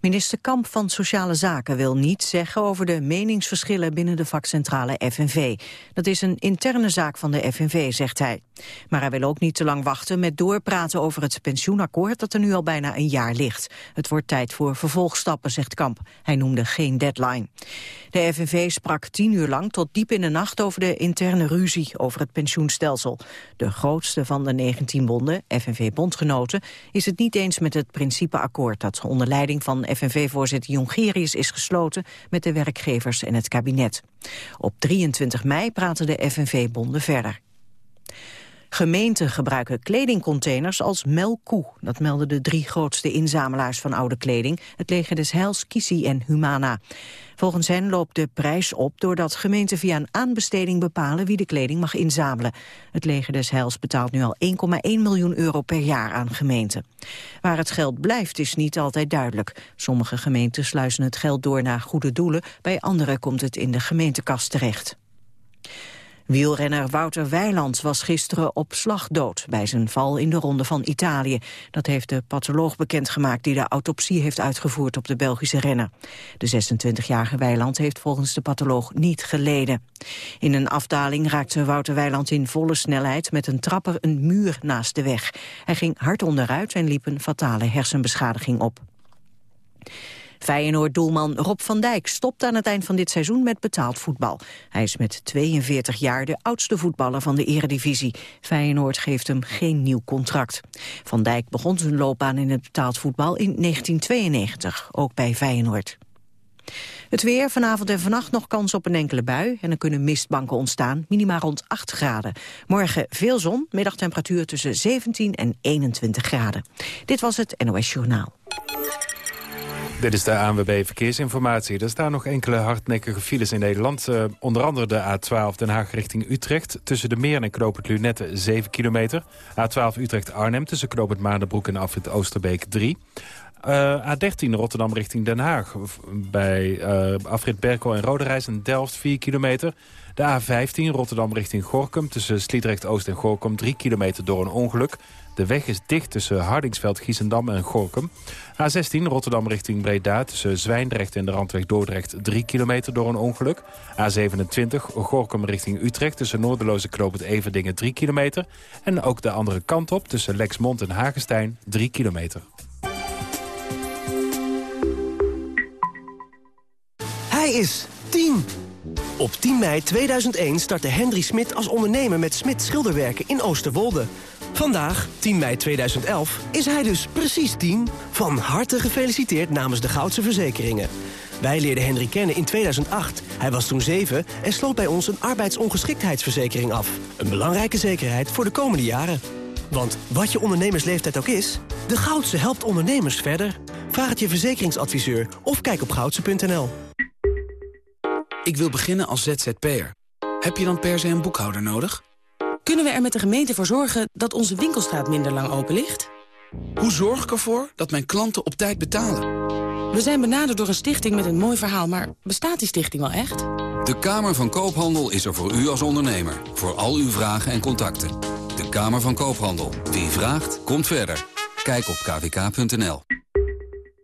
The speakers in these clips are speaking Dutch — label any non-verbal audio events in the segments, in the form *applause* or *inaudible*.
Minister Kamp van Sociale Zaken wil niets zeggen over de meningsverschillen binnen de vakcentrale FNV. Dat is een interne zaak van de FNV, zegt hij. Maar hij wil ook niet te lang wachten met doorpraten over het pensioenakkoord dat er nu al bijna een jaar ligt. Het wordt tijd voor vervolgstappen, zegt Kamp. Hij noemde geen deadline. De FNV sprak tien uur lang tot diep in de nacht over de interne ruzie over het pensioenstelsel. De grootste van de 19 bonden, FNV-bondgenoten, is het niet eens met het principeakkoord dat onder leiding van FNV-voorzitter Jongerius is gesloten met de werkgevers en het kabinet. Op 23 mei praten de FNV-bonden verder. Gemeenten gebruiken kledingcontainers als melkkoe. Dat melden de drie grootste inzamelaars van oude kleding... het leger des Heils, Kisi en Humana. Volgens hen loopt de prijs op doordat gemeenten via een aanbesteding bepalen wie de kleding mag inzamelen. Het leger des Heils betaalt nu al 1,1 miljoen euro per jaar aan gemeenten. Waar het geld blijft is niet altijd duidelijk. Sommige gemeenten sluizen het geld door naar goede doelen, bij andere komt het in de gemeentekast terecht. Wielrenner Wouter Weiland was gisteren op slag dood bij zijn val in de Ronde van Italië. Dat heeft de patholoog bekendgemaakt die de autopsie heeft uitgevoerd op de Belgische renner. De 26-jarige Weiland heeft volgens de patholoog niet geleden. In een afdaling raakte Wouter Weiland in volle snelheid met een trapper een muur naast de weg. Hij ging hard onderuit en liep een fatale hersenbeschadiging op. Feyenoord-doelman Rob van Dijk stopt aan het eind van dit seizoen met betaald voetbal. Hij is met 42 jaar de oudste voetballer van de eredivisie. Feyenoord geeft hem geen nieuw contract. Van Dijk begon zijn loopbaan in het betaald voetbal in 1992, ook bij Feyenoord. Het weer, vanavond en vannacht nog kans op een enkele bui... en er kunnen mistbanken ontstaan, minima rond 8 graden. Morgen veel zon, middagtemperatuur tussen 17 en 21 graden. Dit was het NOS Journaal. Dit is de ANWB Verkeersinformatie. Er staan nog enkele hardnekkige files in Nederland. Uh, onder andere de A12 Den Haag richting Utrecht. Tussen de Meer en Knoopend Lunette 7 kilometer. A12 Utrecht-Arnhem tussen Knoopend Maandenbroek en Afrit Oosterbeek 3. Uh, A13 Rotterdam richting Den Haag. Bij uh, Afrit Berkel en Roderijs en Delft 4 kilometer. De A15 Rotterdam richting Gorkum tussen Sliedrecht-Oost en Gorkum 3 kilometer door een ongeluk. De weg is dicht tussen Hardingsveld, Giesendam en Gorkum. A16 Rotterdam richting Breda tussen Zwijndrecht en de Randweg Dordrecht 3 kilometer door een ongeluk. A27 Gorkum richting Utrecht tussen Noorderloze Knoop het Everdingen 3 kilometer. En ook de andere kant op tussen Lexmond en Hagestein 3 kilometer. Hij is 10. Op 10 mei 2001 startte Henry Smit als ondernemer met Smit Schilderwerken in Oosterwolde. Vandaag, 10 mei 2011, is hij dus precies 10. Van harte gefeliciteerd namens de Goudse Verzekeringen. Wij leerden Henry kennen in 2008. Hij was toen 7 en sloot bij ons een arbeidsongeschiktheidsverzekering af. Een belangrijke zekerheid voor de komende jaren. Want wat je ondernemersleeftijd ook is, de Goudse helpt ondernemers verder. Vraag het je verzekeringsadviseur of kijk op goudse.nl. Ik wil beginnen als ZZP'er. Heb je dan per se een boekhouder nodig? Kunnen we er met de gemeente voor zorgen dat onze winkelstraat minder lang open ligt? Hoe zorg ik ervoor dat mijn klanten op tijd betalen? We zijn benaderd door een stichting met een mooi verhaal, maar bestaat die stichting wel echt? De Kamer van Koophandel is er voor u als ondernemer. Voor al uw vragen en contacten. De Kamer van Koophandel. Wie vraagt, komt verder. Kijk op kvk.nl.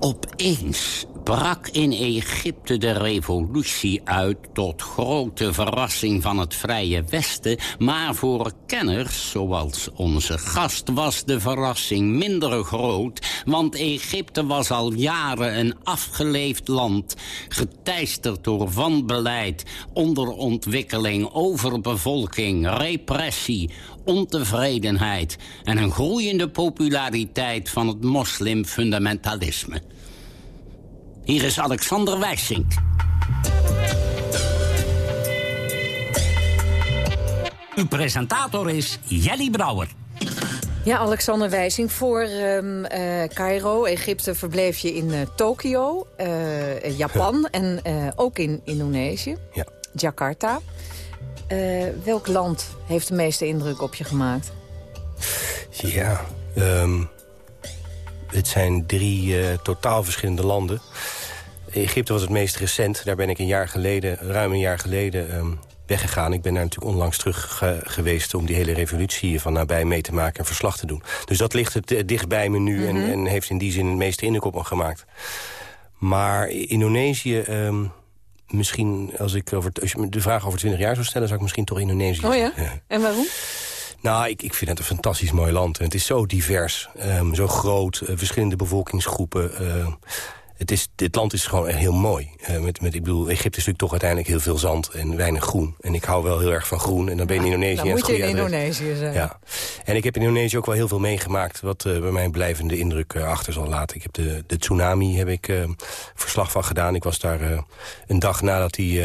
Opeens brak in Egypte de revolutie uit... tot grote verrassing van het Vrije Westen. Maar voor kenners, zoals onze gast, was de verrassing minder groot... want Egypte was al jaren een afgeleefd land... geteisterd door wanbeleid, onderontwikkeling, overbevolking... repressie, ontevredenheid... en een groeiende populariteit van het moslimfundamentalisme. Hier is Alexander Wijsink. Uw presentator is Jelly Brouwer. Ja, Alexander Wijsing. Voor um, uh, Cairo, Egypte, verbleef je in uh, Tokio, uh, Japan en ook in Indonesië. Ja. Jakarta. Welk land heeft de meeste indruk op je gemaakt? Ja, um, het zijn drie totaal verschillende landen. Egypte was het meest recent. Daar ben ik een jaar geleden, ruim een jaar geleden um, weggegaan. Ik ben daar natuurlijk onlangs terug geweest... om die hele revolutie van nabij mee te maken en verslag te doen. Dus dat ligt het uh, dichtst bij me nu en, en, heeft in die zin het meeste indruk op me gemaakt. Maar Indonesië... Um, misschien, als ik over, als je de vraag over 20 jaar zou stellen... zou ik misschien toch Indonesië Oh ja? En waarom? Nou, ik, ik vind het een fantastisch mooi land. En het is zo divers, um, zo groot, uh, verschillende bevolkingsgroepen... Uh, het, is, dit land is gewoon echt heel mooi. Uh, met, met, ik bedoel, Egypte is natuurlijk toch uiteindelijk heel veel zand en weinig groen. En ik hou wel heel erg van groen. En dan ben je in Indonesië. Dan moet je in Indonesië zijn. Ja. En ik heb in Indonesië ook wel heel veel meegemaakt... wat uh, bij mij een blijvende indruk uh, achter zal laten. Ik heb de, de tsunami heb ik verslag van gedaan. Ik was daar een dag nadat die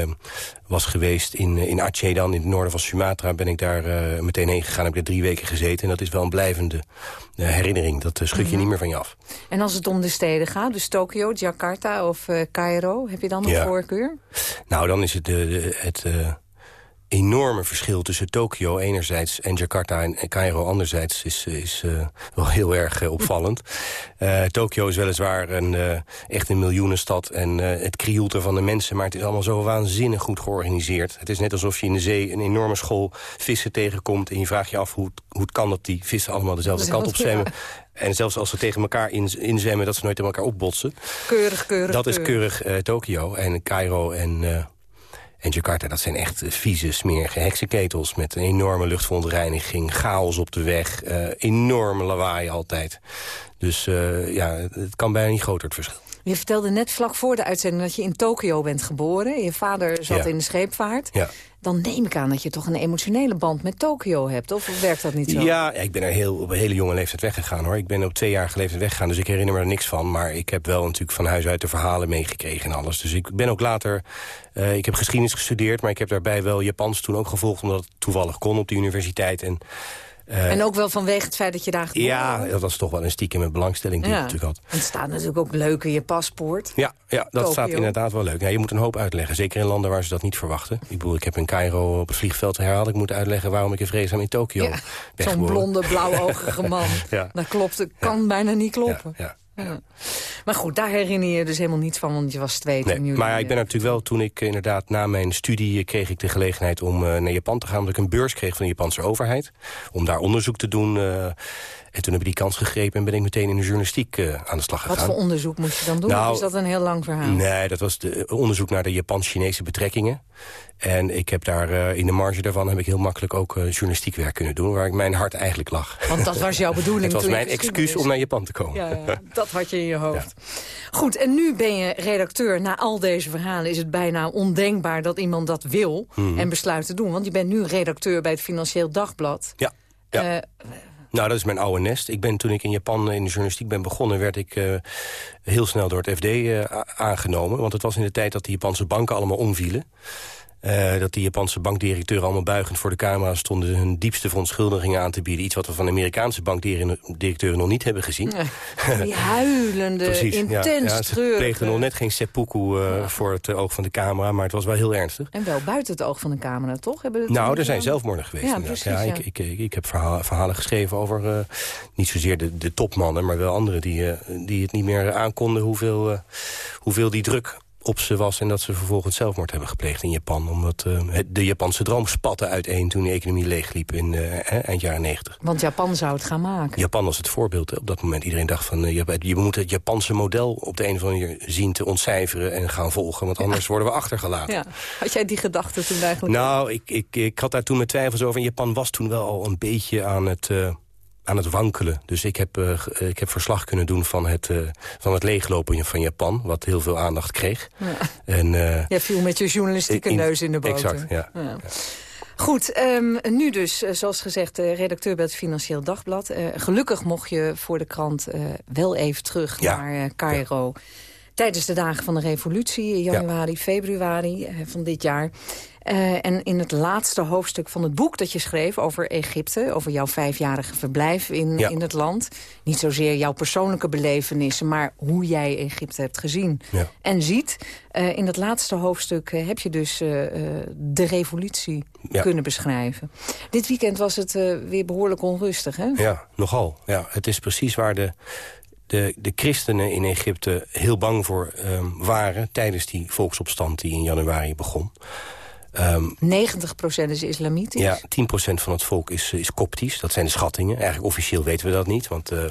was geweest in, in Aceh dan, in het noorden van Sumatra... ben ik daar uh, meteen heen gegaan, heb ik er drie weken gezeten. En dat is wel een blijvende uh, herinnering. Dat uh, schud je mm -hmm. niet meer van je af. En als het om de steden gaat, dus Tokio, Jakarta of Cairo... heb je dan een ja. voorkeur? Nou, dan is het, de, het enorme verschil tussen Tokio enerzijds en Jakarta en Cairo anderzijds is, is uh, wel heel erg uh, opvallend. Uh, *laughs* Tokio is weliswaar een, echt een miljoenenstad en het krioelt er van de mensen, maar het is allemaal zo waanzinnig goed georganiseerd. Het is net alsof je in de zee een enorme school vissen tegenkomt en je vraagt je af hoe, hoe het kan dat die vissen allemaal dezelfde kant op zwemmen. *laughs* En zelfs als ze tegen elkaar in, inzwemmen, dat ze nooit tegen elkaar opbotsen. Keurig, keurig, Dat is keurig Tokio en Cairo en... En Jakarta, dat zijn echt vieze, smerige heksenketels... met een enorme luchtverontreiniging, chaos op de weg... Uh, enorme lawaai altijd. Dus uh, ja, het kan bijna niet groter het verschil. Je vertelde net vlak voor de uitzending dat je in Tokio bent geboren. Je vader zat ja. in de scheepvaart. Ja. Dan neem ik aan dat je toch een emotionele band met Tokio hebt. Of werkt dat niet zo? Ja, ik ben er heel, op een hele jonge leeftijd weggegaan. hoor. Ik ben op twee jaar leeftijd weggegaan, dus ik herinner me er niks van. Maar ik heb wel natuurlijk van huis uit de verhalen meegekregen en alles. Dus ik ben ook later... Uh, ik heb geschiedenis gestudeerd, maar ik heb daarbij wel Japans toen ook gevolgd... omdat het toevallig kon op de universiteit. En Uh, en ook wel vanwege het feit dat je daar Ja, dat was toch wel een stiekem met belangstelling die ja. ik natuurlijk had. En het staat natuurlijk ook leuk in je paspoort. Ja, ja dat staat inderdaad wel leuk. Ja, je moet een hoop uitleggen, zeker in landen waar ze dat niet verwachten. Ik bedoel, ik heb in Cairo op het vliegveld herhaald. Ik moet uitleggen waarom ik in vreeszaam in Tokio ja, ben Zo'n blonde, blauwogige *laughs* man. ja. Dat klopt, dat kan bijna niet kloppen. ja. Ja. Maar goed, daar herinner je je dus helemaal niets van, want je was twee nee, toen jullie... Maar ja, ik ben natuurlijk wel, toen ik inderdaad na mijn studie... kreeg ik de gelegenheid om uh, naar Japan te gaan... omdat ik een beurs kreeg van de Japanse overheid. Om daar onderzoek te doen... Uh, en toen heb ik die kans gegrepen en ben ik meteen in de journalistiek uh, aan de slag gegaan. Wat voor onderzoek moest je dan doen? Nou, of is dat een heel lang verhaal? Nee, dat was de, onderzoek naar de Japan-Chinese betrekkingen. En ik heb daar uh, in de marge daarvan heb ik heel makkelijk ook uh, journalistiek werk kunnen doen... waar ik mijn hart eigenlijk lag. Want dat was jouw bedoeling *laughs* Het was mijn excuus om naar Japan te komen. Ja, ja, dat had je in je *laughs* hoofd. Ja. Goed, en nu ben je redacteur. Na al deze verhalen is het bijna ondenkbaar dat iemand dat wil... Mhm. en besluit te doen. Want je bent nu redacteur bij het Financieel Dagblad. Ja. ja. Uh, nou, dat is mijn oude nest. Ik ben, toen ik in Japan in de journalistiek ben begonnen... werd ik uh, heel snel door het FD uh, aangenomen. Want het was in de tijd dat de Japanse banken allemaal omvielen. Uh, dat die Japanse bankdirecteuren allemaal buigend voor de camera stonden... hun diepste verontschuldigingen aan te bieden. Iets wat we van de Amerikaanse bankdirecteuren nog niet hebben gezien. Nee, *laughs* die huilende, Precies, intens ja, ja, Ze pleegden nog net geen seppuku uh, ja. voor het oog van de camera... maar het was wel heel ernstig. En wel buiten het oog van de camera, toch? Hebben nou, er zijn zelfmoorden geweest. Ja, precies, ja, ik, ik, ik, ik, heb verhalen, verhalen geschreven over... Uh, niet zozeer de, de topmannen, maar wel anderen... die, die het niet meer aankonden hoeveel, hoeveel die druk op ze was... en dat ze vervolgens zelfmoord hebben gepleegd in Japan. Omdat uh, de Japanse droom spatte uiteen toen de economie leegliep in uh, eind jaren 90. Want Japan zou het gaan maken. Japan was het voorbeeld hè, op dat moment. Iedereen dacht van, uh, je, je, moet het Japanse model op de een of andere manier zien te ontcijferen... en gaan volgen, want anders worden we achtergelaten. Ja. Had jij die gedachte toen eigenlijk? Nou, ik, ik, ik had daar toen mijn twijfels over. En Japan was toen wel al een beetje aan het aan het wankelen. Dus ik heb, uh, ik heb verslag kunnen doen van het, uh, van het leeglopen van Japan... wat heel veel aandacht kreeg. Ja. En, uh, Jij viel met je journalistieke in, neus in de boter. Exact, ja. ja. Goed, um, nu dus, zoals gezegd, redacteur bij het Financieel Dagblad. gelukkig mocht je voor de krant wel even terug ja. naar Cairo... Tijdens de dagen van de revolutie, januari, februari van dit jaar. Uh, en in het laatste hoofdstuk van het boek dat je schreef over Egypte... over jouw vijfjarige verblijf in, in het land... niet zozeer jouw persoonlijke belevenissen... maar hoe jij Egypte hebt gezien ja. en ziet. Uh, in het laatste hoofdstuk uh, heb je dus de revolutie ja. kunnen beschrijven. Dit weekend was het weer behoorlijk onrustig, hè? Ja, nogal. Ja, het is precies waar de de, de christenen in Egypte heel bang voor um, waren... tijdens die volksopstand die in januari begon. Um, ehm, 90% is islamitisch? Ja, 10% van het volk is, is koptisch. Dat zijn de schattingen. Eigenlijk officieel weten we dat niet. Want uh,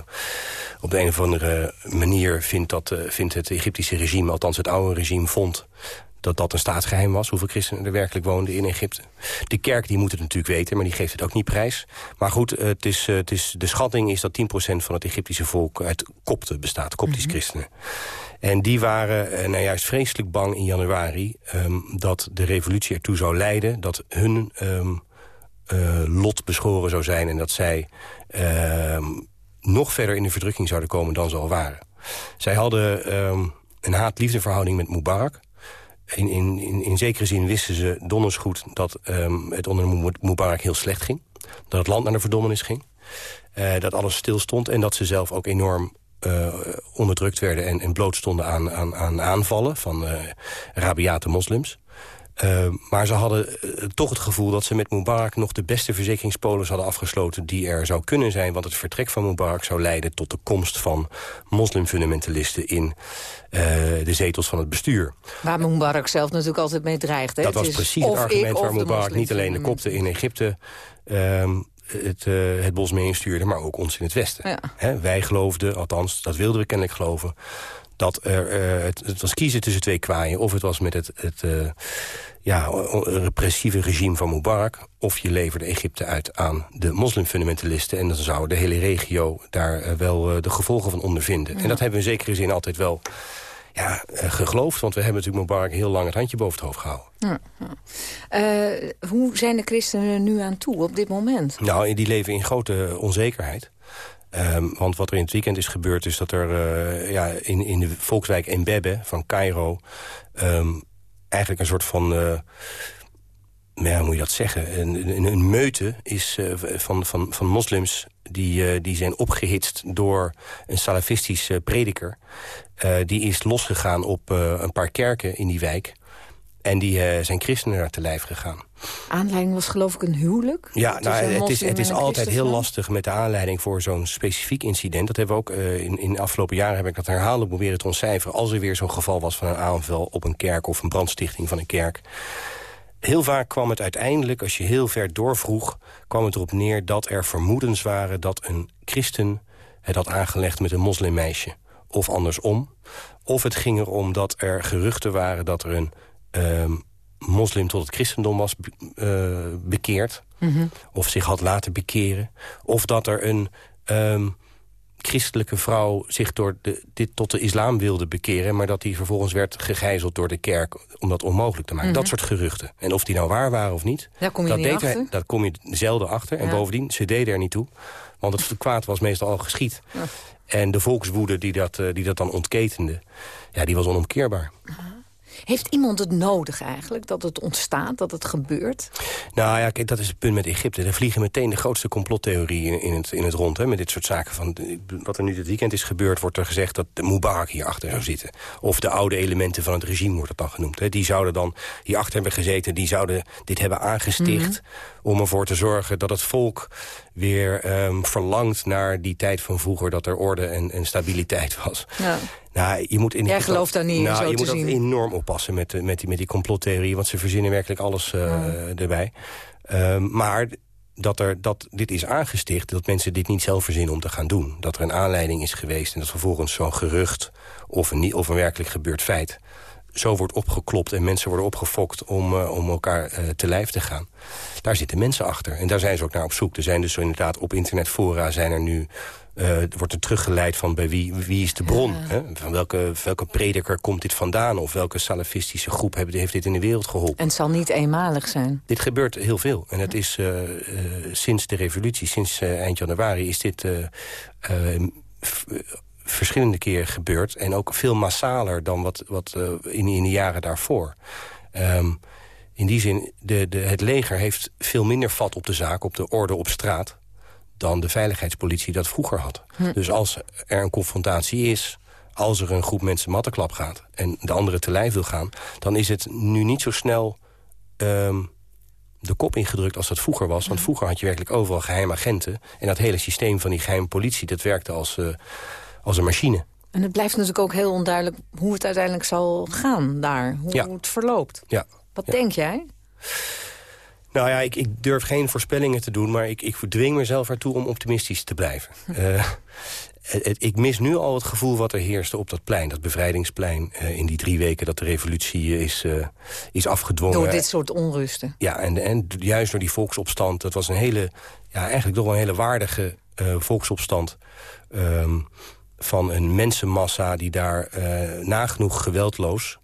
op de een of andere manier vindt, dat, uh, vindt het Egyptische regime... althans het oude regime vond dat dat een staatsgeheim was... hoeveel christenen er werkelijk woonden in Egypte. De kerk die moet het natuurlijk weten, maar die geeft het ook niet prijs. Maar goed, het is, het is, de schatting is dat 10% van het Egyptische volk uit kopten bestaat. Koptisch mm christenen. En die waren uh, nou juist vreselijk bang in januari... Um, dat de revolutie ertoe zou leiden dat hun um, uh, lot beschoren zou zijn... en dat zij um, nog verder in de verdrukking zouden komen dan ze al waren. Zij hadden een haat-liefdeverhouding met Mubarak. In, in, in, zekere zin wisten ze donders goed dat het onder Mubarak heel slecht ging. Dat het land naar de verdommenis ging. Uh, dat alles stilstond en dat ze zelf ook enorm uh, onderdrukt werden en, en bloot stonden aan, aan, aan aanvallen van uh, rabiate moslims. Uh, maar ze hadden toch het gevoel dat ze met Mubarak nog de beste verzekeringspolis hadden afgesloten die er zou kunnen zijn. Want het vertrek van Mubarak zou leiden tot de komst van moslimfundamentalisten in de zetels van het bestuur. Waar Mubarak zelf natuurlijk altijd mee dreigt. Hè? Dat was precies het argument waar Mubarak niet alleen de kopten in Egypte... Um, het, uh, het bos mee instuurde, maar ook ons in het Westen. wij geloofden, althans, dat wilden we kennelijk geloven... dat er, uh, het, het, was kiezen tussen twee kwaaien. Of het was met het, het uh, ja, repressieve regime van Mubarak... of je leverde Egypte uit aan de moslimfundamentalisten... en dan zou de hele regio daar wel de gevolgen van ondervinden. En dat hebben we in zekere zin altijd wel ja, geloofd. Want we hebben natuurlijk Mubarak heel lang het handje boven het hoofd gehouden. Ja, hoe zijn de christenen nu aan toe op dit moment? Nou, die leven in grote onzekerheid. Um, want wat er in het weekend is gebeurd... is dat er uh, ja, in, in de volkswijk Mbebe van Cairo... Um, eigenlijk een soort van ja, hoe moet je dat zeggen? Een, een, een meute is uh, van, van, van moslims die, die zijn opgehitst door een salafistische prediker. Die is losgegaan op een paar kerken in die wijk. En die zijn christenen naar te lijf gegaan. Aanleiding was geloof ik een huwelijk? Ja, nou, het is, het is altijd heel lastig met de aanleiding voor zo'n specifiek incident. Dat hebben we ook in, in de afgelopen jaren heb ik dat herhalen proberen te ontcijferen. Als er weer zo'n geval was van een aanval op een kerk of een brandstichting van een kerk Heel vaak kwam het uiteindelijk, als je heel ver doorvroeg... kwam het erop neer dat er vermoedens waren dat een christen... het had aangelegd met een moslimmeisje. Of andersom. Of het ging erom dat er geruchten waren dat er een moslim tot het christendom was uh, bekeerd. Mhm. Of zich had laten bekeren. Of dat er een... Um, christelijke vrouw zich door de, dit tot de islam wilde bekeren... maar dat die vervolgens werd gegijzeld door de kerk om dat onmogelijk te maken. Dat mhm. soort geruchten. En of die nou waar waren of niet, Daar kom je dat, deed. Hij, dat kom je zelden achter. En bovendien, ze deden er niet toe. Want het kwaad was meestal al geschied. En de volkswoede die dat, eh, die dat dan ontketende, ja, die was onomkeerbaar. Heeft iemand het nodig eigenlijk, dat het ontstaat, dat het gebeurt? Nou ja, kijk, dat is het punt met Egypte. Er vliegen meteen de grootste complottheorieën in, het, in het rond. Hè, met dit soort zaken. Van, wat er nu dit weekend is gebeurd, wordt er gezegd dat de Mubarak hierachter zou zitten. Of de oude elementen van het regime wordt het dan genoemd. Hè. Die zouden dan hierachter hebben gezeten, die zouden dit hebben aangesticht... Mhm. Om ervoor te zorgen dat het volk weer um, verlangt naar die tijd van vroeger... dat er orde en, en stabiliteit was. Ja. Nou, je moet in Jij gelooft daar niet nou, zo je te moet zien. enorm oppassen met, eh, met, die, met die complottheorie... want ze verzinnen werkelijk alles uh, erbij. Um, maar dat, er, dat dit is aangesticht, dat mensen dit niet zelf verzinnen om te gaan doen. Dat er een aanleiding is geweest en dat vervolgens zo'n gerucht... Of een, of een werkelijk gebeurd feit zo wordt opgeklopt en mensen worden opgefokt om, uh, om elkaar uh, te lijf te gaan. Daar zitten mensen achter. En daar zijn ze ook naar op zoek. Er zijn dus inderdaad op internetfora zijn er nu... Uh, wordt er teruggeleid van bij wie, wie is de bron? Ja. Hè? Van welke, welke prediker komt dit vandaan? Of welke salafistische groep heeft dit in de wereld geholpen? En het zal niet eenmalig zijn. Dit gebeurt heel veel. En het is sinds de revolutie, sinds eind januari... is dit verschillende keer gebeurd. En ook veel massaler dan wat, wat uh, in, in de jaren daarvoor. Um, in die zin, de, de, het leger heeft veel minder vat op de zaak, op de orde op straat... dan de veiligheidspolitie dat vroeger had. Hm. Dus als er een confrontatie is, als er een groep mensen mattenklap gaat... en de andere te lijf wil gaan, dan is het nu niet zo snel... Um, de kop ingedrukt als dat vroeger was. Want vroeger had je werkelijk overal geheime agenten. En dat hele systeem van die geheime politie, dat werkte als... Uh, als een machine. En het blijft natuurlijk ook heel onduidelijk hoe het uiteindelijk zal gaan daar. Hoe, ja. het verloopt. Ja. Wat ja. denk jij? Nou ja, ik, ik, durf geen voorspellingen te doen... maar ik, ik verdwing mezelf ertoe om optimistisch te blijven. uh, het, ik mis nu al het gevoel wat er heerste op dat plein. Dat bevrijdingsplein uh, in die drie weken dat de revolutie is, uh, is afgedwongen. Door dit soort onrusten. Ja, en, en juist door die volksopstand. Dat was een hele, ja, eigenlijk toch wel een hele waardige volksopstand... Um, van een mensenmassa die daar uh, nagenoeg geweldloos...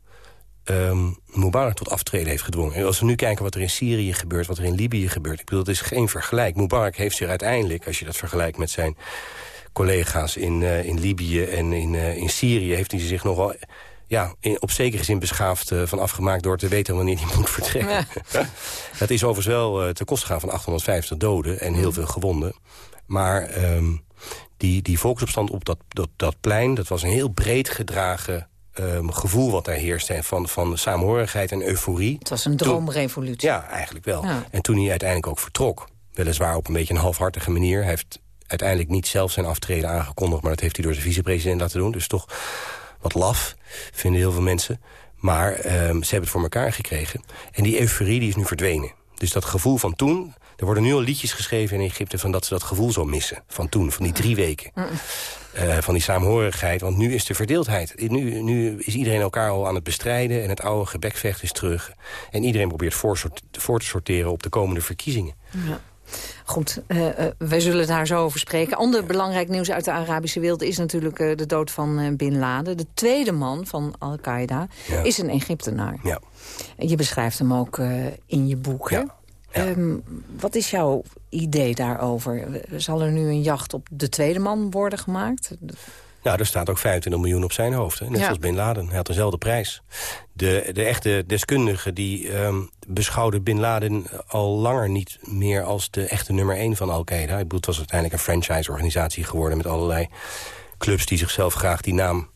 Um, Mubarak tot aftreden heeft gedwongen. En als we nu kijken wat er in Syrië gebeurt, wat er in Libië gebeurt... ik bedoel, dat is geen vergelijk. Mubarak heeft zich uiteindelijk, als je dat vergelijkt met zijn collega's in, uh, in Libië en in, uh, in Syrië... heeft hij zich nogal ja, in, op zekere zin beschaafd uh, van afgemaakt... door te weten wanneer hij moet vertrekken. Ja. *laughs* dat is overigens wel ten koste gaan van 850 doden en heel veel gewonden. Maar... Um, die, die volksopstand op dat, dat, dat plein... dat was een heel breed gedragen um, gevoel wat daar heerste... van, van samenhorigheid en euforie. Het was een droomrevolutie. Ja, eigenlijk wel. Ja. En toen hij uiteindelijk ook vertrok... weliswaar op een beetje een halfhartige manier... Hij heeft uiteindelijk niet zelf zijn aftreden aangekondigd... maar dat heeft hij door zijn vicepresident laten doen. Dus toch wat laf, vinden heel veel mensen. Maar um, ze hebben het voor elkaar gekregen. En die euforie die is nu verdwenen. Dus dat gevoel van toen... Er worden nu al liedjes geschreven in Egypte van dat ze dat gevoel zo missen. Van toen, van die drie weken. Uh, van die saamhorigheid. Want nu is de verdeeldheid. Nu, nu is iedereen elkaar al aan het bestrijden. En het oude gebekvecht is terug. En iedereen probeert voor, voor te sorteren op de komende verkiezingen. Ja. Goed, uh, uh, wij zullen daar zo over spreken. Ander ja. belangrijk nieuws uit de Arabische wereld is natuurlijk uh, de dood van Bin Laden. De tweede man van Al-Qaeda ja. is een Egyptenaar. Ja. Je beschrijft hem ook in je boek, hè? Ja. Um, wat is jouw idee daarover? Zal er nu een jacht op de tweede man worden gemaakt? Nou, er staat ook 25 miljoen op zijn hoofd. Hè? Net ja. zoals Bin Laden. Hij had dezelfde prijs. De, de echte deskundigen die um, beschouwden Bin Laden al langer niet meer als de echte nummer 1 van Al-Qaeda. Ik bedoel, het was uiteindelijk een franchise-organisatie geworden... met allerlei clubs die zichzelf graag die naam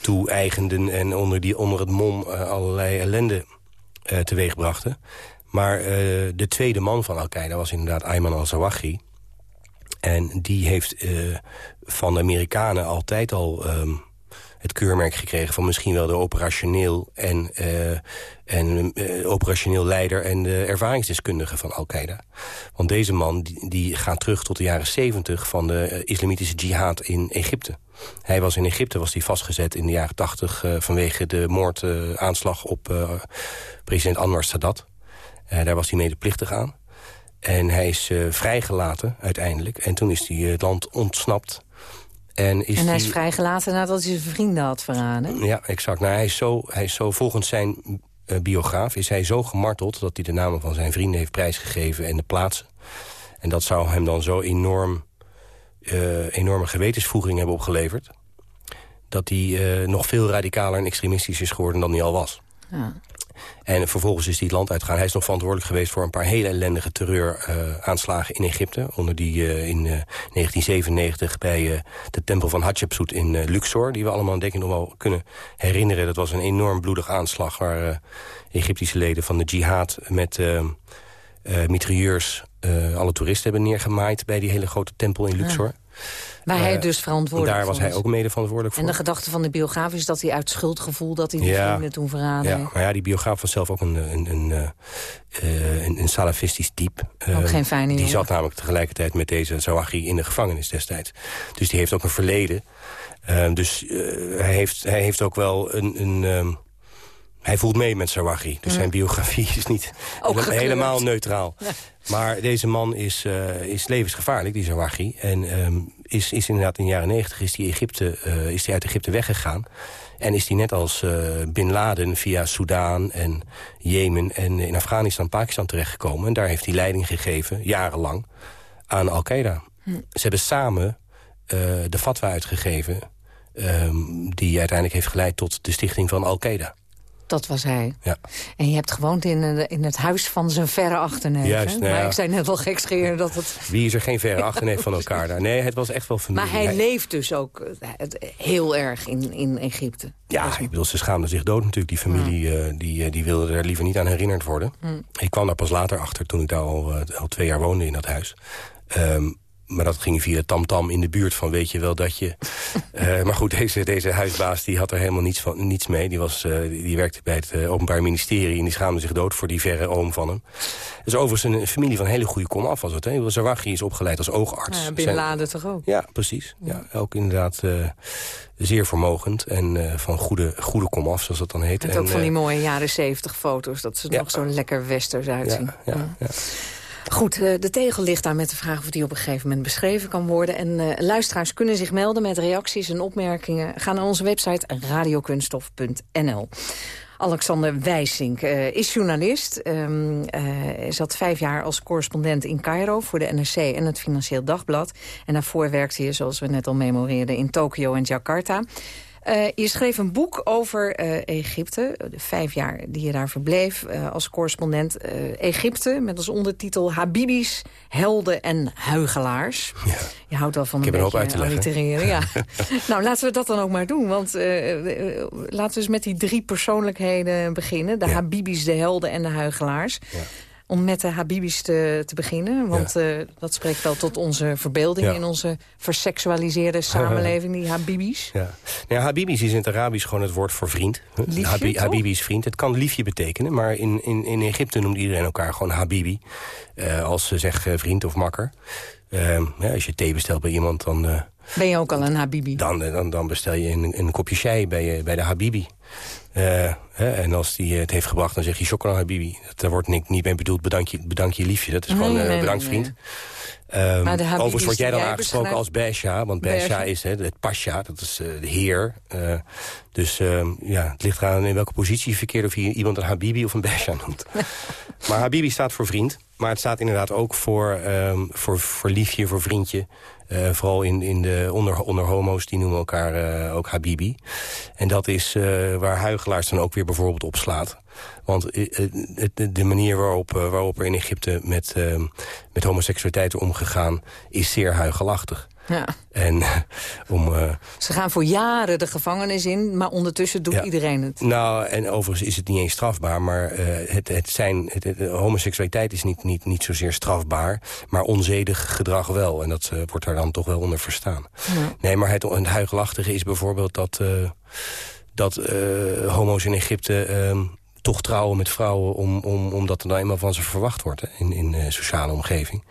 toe-eigenden... en onder, die, onder het mom uh, allerlei ellende uh, teweeg brachten. Maar uh, de tweede man van Al-Qaeda was inderdaad Ayman al-Zawahri. En die heeft uh, van de Amerikanen altijd al um, het keurmerk gekregen... van misschien wel de operationeel, en, uh, en, operationeel leider en de ervaringsdeskundige van Al-Qaeda. Want deze man die, gaat terug tot de jaren 70 van de islamitische jihad in Egypte. Hij was in Egypte was hij vastgezet in de jaren 80 vanwege de moordaanslag op president Anwar Sadat. Daar was hij medeplichtig aan. En hij is uh, vrijgelaten uiteindelijk. En toen is hij het land ontsnapt. En, is en hij is die... vrijgelaten nadat hij zijn vrienden had verraden? Ja, exact. Nou, hij, is zo, hij is zo, volgens zijn uh, biograaf is hij zo gemarteld... dat hij de namen van zijn vrienden heeft prijsgegeven en de plaatsen. En dat zou hem dan zo enorm, enorme gewetensvoeging hebben opgeleverd... dat hij nog veel radicaler en extremistisch is geworden dan hij al was. Ja. En vervolgens is hij het land uitgegaan. Hij is nog verantwoordelijk geweest voor een paar hele ellendige terreuraanslagen uh, in Egypte. Onder die uh, in uh, 1997 bij de tempel van Hatshepsut in Luxor. Die we allemaal denk ik nog wel kunnen herinneren. Dat was een enorm bloedig aanslag waar Egyptische leden van de jihad met mitrailleurs alle toeristen hebben neergemaaid... bij die hele grote tempel in Luxor. Waar hij dus verantwoordelijk Daar was hij ook mede verantwoordelijk voor. En de gedachte van de biograaf is dat hij uit schuldgevoel... dat hij die ja, vrienden toen verraden Ja, maar ja, die biograaf was zelf ook een, een, een, een, een salafistisch type. Ook geen fijne Die zat namelijk tegelijkertijd met deze Zawahri in de gevangenis destijds. Dus die heeft ook een verleden. Uh, dus hij, heeft, hij heeft ook wel een... een um, hij voelt mee met Zawahri. Dus zijn biografie is niet helemaal neutraal. Maar deze man is, uh, is levensgevaarlijk, die Zawahri. En um, is, is inderdaad in de jaren negentig is die Egypte, uh, is die uit Egypte weggegaan. En is die net als uh, Bin Laden via Soudaan en Jemen en in Afghanistan, Pakistan terechtgekomen. En daar heeft hij leiding gegeven, jarenlang, aan Al-Qaeda. Hm. Ze hebben samen de fatwa uitgegeven... Um, die uiteindelijk heeft geleid tot de stichting van Al-Qaeda. Dat was hij. Ja. En je hebt gewoond in, eh, in het huis van zijn verre achterneef. Juist, nou maar ik zei net wel gekscherend dat het... Wie is er geen verre achterneef van elkaar daar? Nee, het was echt wel familie. Maar hij, leeft dus ook eh, heel erg in, in Egypte. Ja, ik bedoel, ze schaamden zich dood natuurlijk. Die familie uh, die, die wilde er liever niet aan herinnerd worden. Hm. Ik kwam daar pas later achter, toen ik daar al, al twee jaar woonde in dat huis. Um, maar dat ging via tamtam in de buurt van weet je wel dat je... uh, *laughs* maar goed, deze, deze huisbaas die had er helemaal niets, van, niets mee. Die, was, uh, die werkte bij het uh, Openbaar Ministerie en die schaamde zich dood voor die verre oom van hem. Dus overigens een familie van hele goede kom af was het. Hè? Zawahri is opgeleid als oogarts. Ja, Bin Laden toch ook? Ja, precies. Ja, ook inderdaad zeer vermogend en van goede, goede komaf, zoals dat dan heet. En, ook van die mooie jaren zeventig foto's, dat ze ja. nog zo lekker westers uitzien. ja. ja. ja. Goed, eh, de tegel ligt daar met de vraag of die op een gegeven moment beschreven kan worden. En uh, luisteraars kunnen zich melden met reacties en opmerkingen. Ga naar onze website radiokunstof.nl. Alexander Wijsink uh, is journalist. Um, zat vijf jaar als correspondent in Cairo voor de NRC en het Financieel Dagblad. En daarvoor werkte hij, zoals we net al memoreerden, in Tokio en Jakarta. Uh, je schreef een boek over uh, Egypte, de vijf jaar die je daar verbleef uh, als correspondent. Egypte, met als ondertitel Habibis, helden en huigelaars. Ja. Je houdt wel van een beetje uit te. Ja. *laughs* nou, laten we dat dan ook maar doen. Want laten we eens met die drie persoonlijkheden beginnen. De ja. Habibis, de helden en de huigelaars. Ja om met de Habibis te, te beginnen. Want ja. uh, dat spreekt wel tot onze verbeelding ja. in onze verseksualiseerde *laughs* samenleving, die Habibis. Ja. ja, Habibis is in het Arabisch gewoon het woord voor vriend. Liefje, Habi Habibi is vriend. Het kan liefje betekenen, maar in, in, in Egypte noemt iedereen elkaar gewoon Habibi. Uh, als ze zeggen vriend of makker. Uh, ja, als je thee bestelt bij iemand, dan... ben je ook al een Habibi? Dan, dan, dan bestel je een, een kopje chai bij, bij de Habibi. Uh, hè, en als hij het heeft gebracht, dan zeg je shokran habibi. Daar wordt niet, niet mee bedoeld bedank je, bedank je liefje. Dat is gewoon uh, nee, bedankt vriend. Nee. Um, overigens word jij dan aangesproken als Besha. Want Besha is hè, het pasha, dat is de heer. Dus ja, het ligt eraan in welke positie je verkeert... of je iemand een habibi of een Besha noemt. *laughs* maar habibi staat voor vriend. Maar het staat inderdaad ook voor, um, voor, voor liefje, voor vriendje. Uh, vooral in, in de onder, onder homo's, die noemen elkaar uh, ook habibi. En dat is uh, waar huigelaars dan ook weer bijvoorbeeld op slaat. Want de manier waarop, waarop er in Egypte met, met homoseksualiteit omgegaan... is zeer huigelachtig. Ja. En, om, uh, Ze gaan voor jaren de gevangenis in, maar ondertussen doet ja. iedereen het. Nou, en overigens is het niet eens strafbaar, maar uh, het, het zijn, het, het, homoseksualiteit is niet, niet, niet zozeer strafbaar, maar onzedig gedrag wel. En dat uh, wordt daar dan toch wel onder verstaan. Ja. Nee, maar het, het huigelachtige is bijvoorbeeld dat, dat homo's in Egypte toch trouwen met vrouwen... Om, om, omdat er nou eenmaal van ze verwacht wordt hè, in, in de sociale omgeving.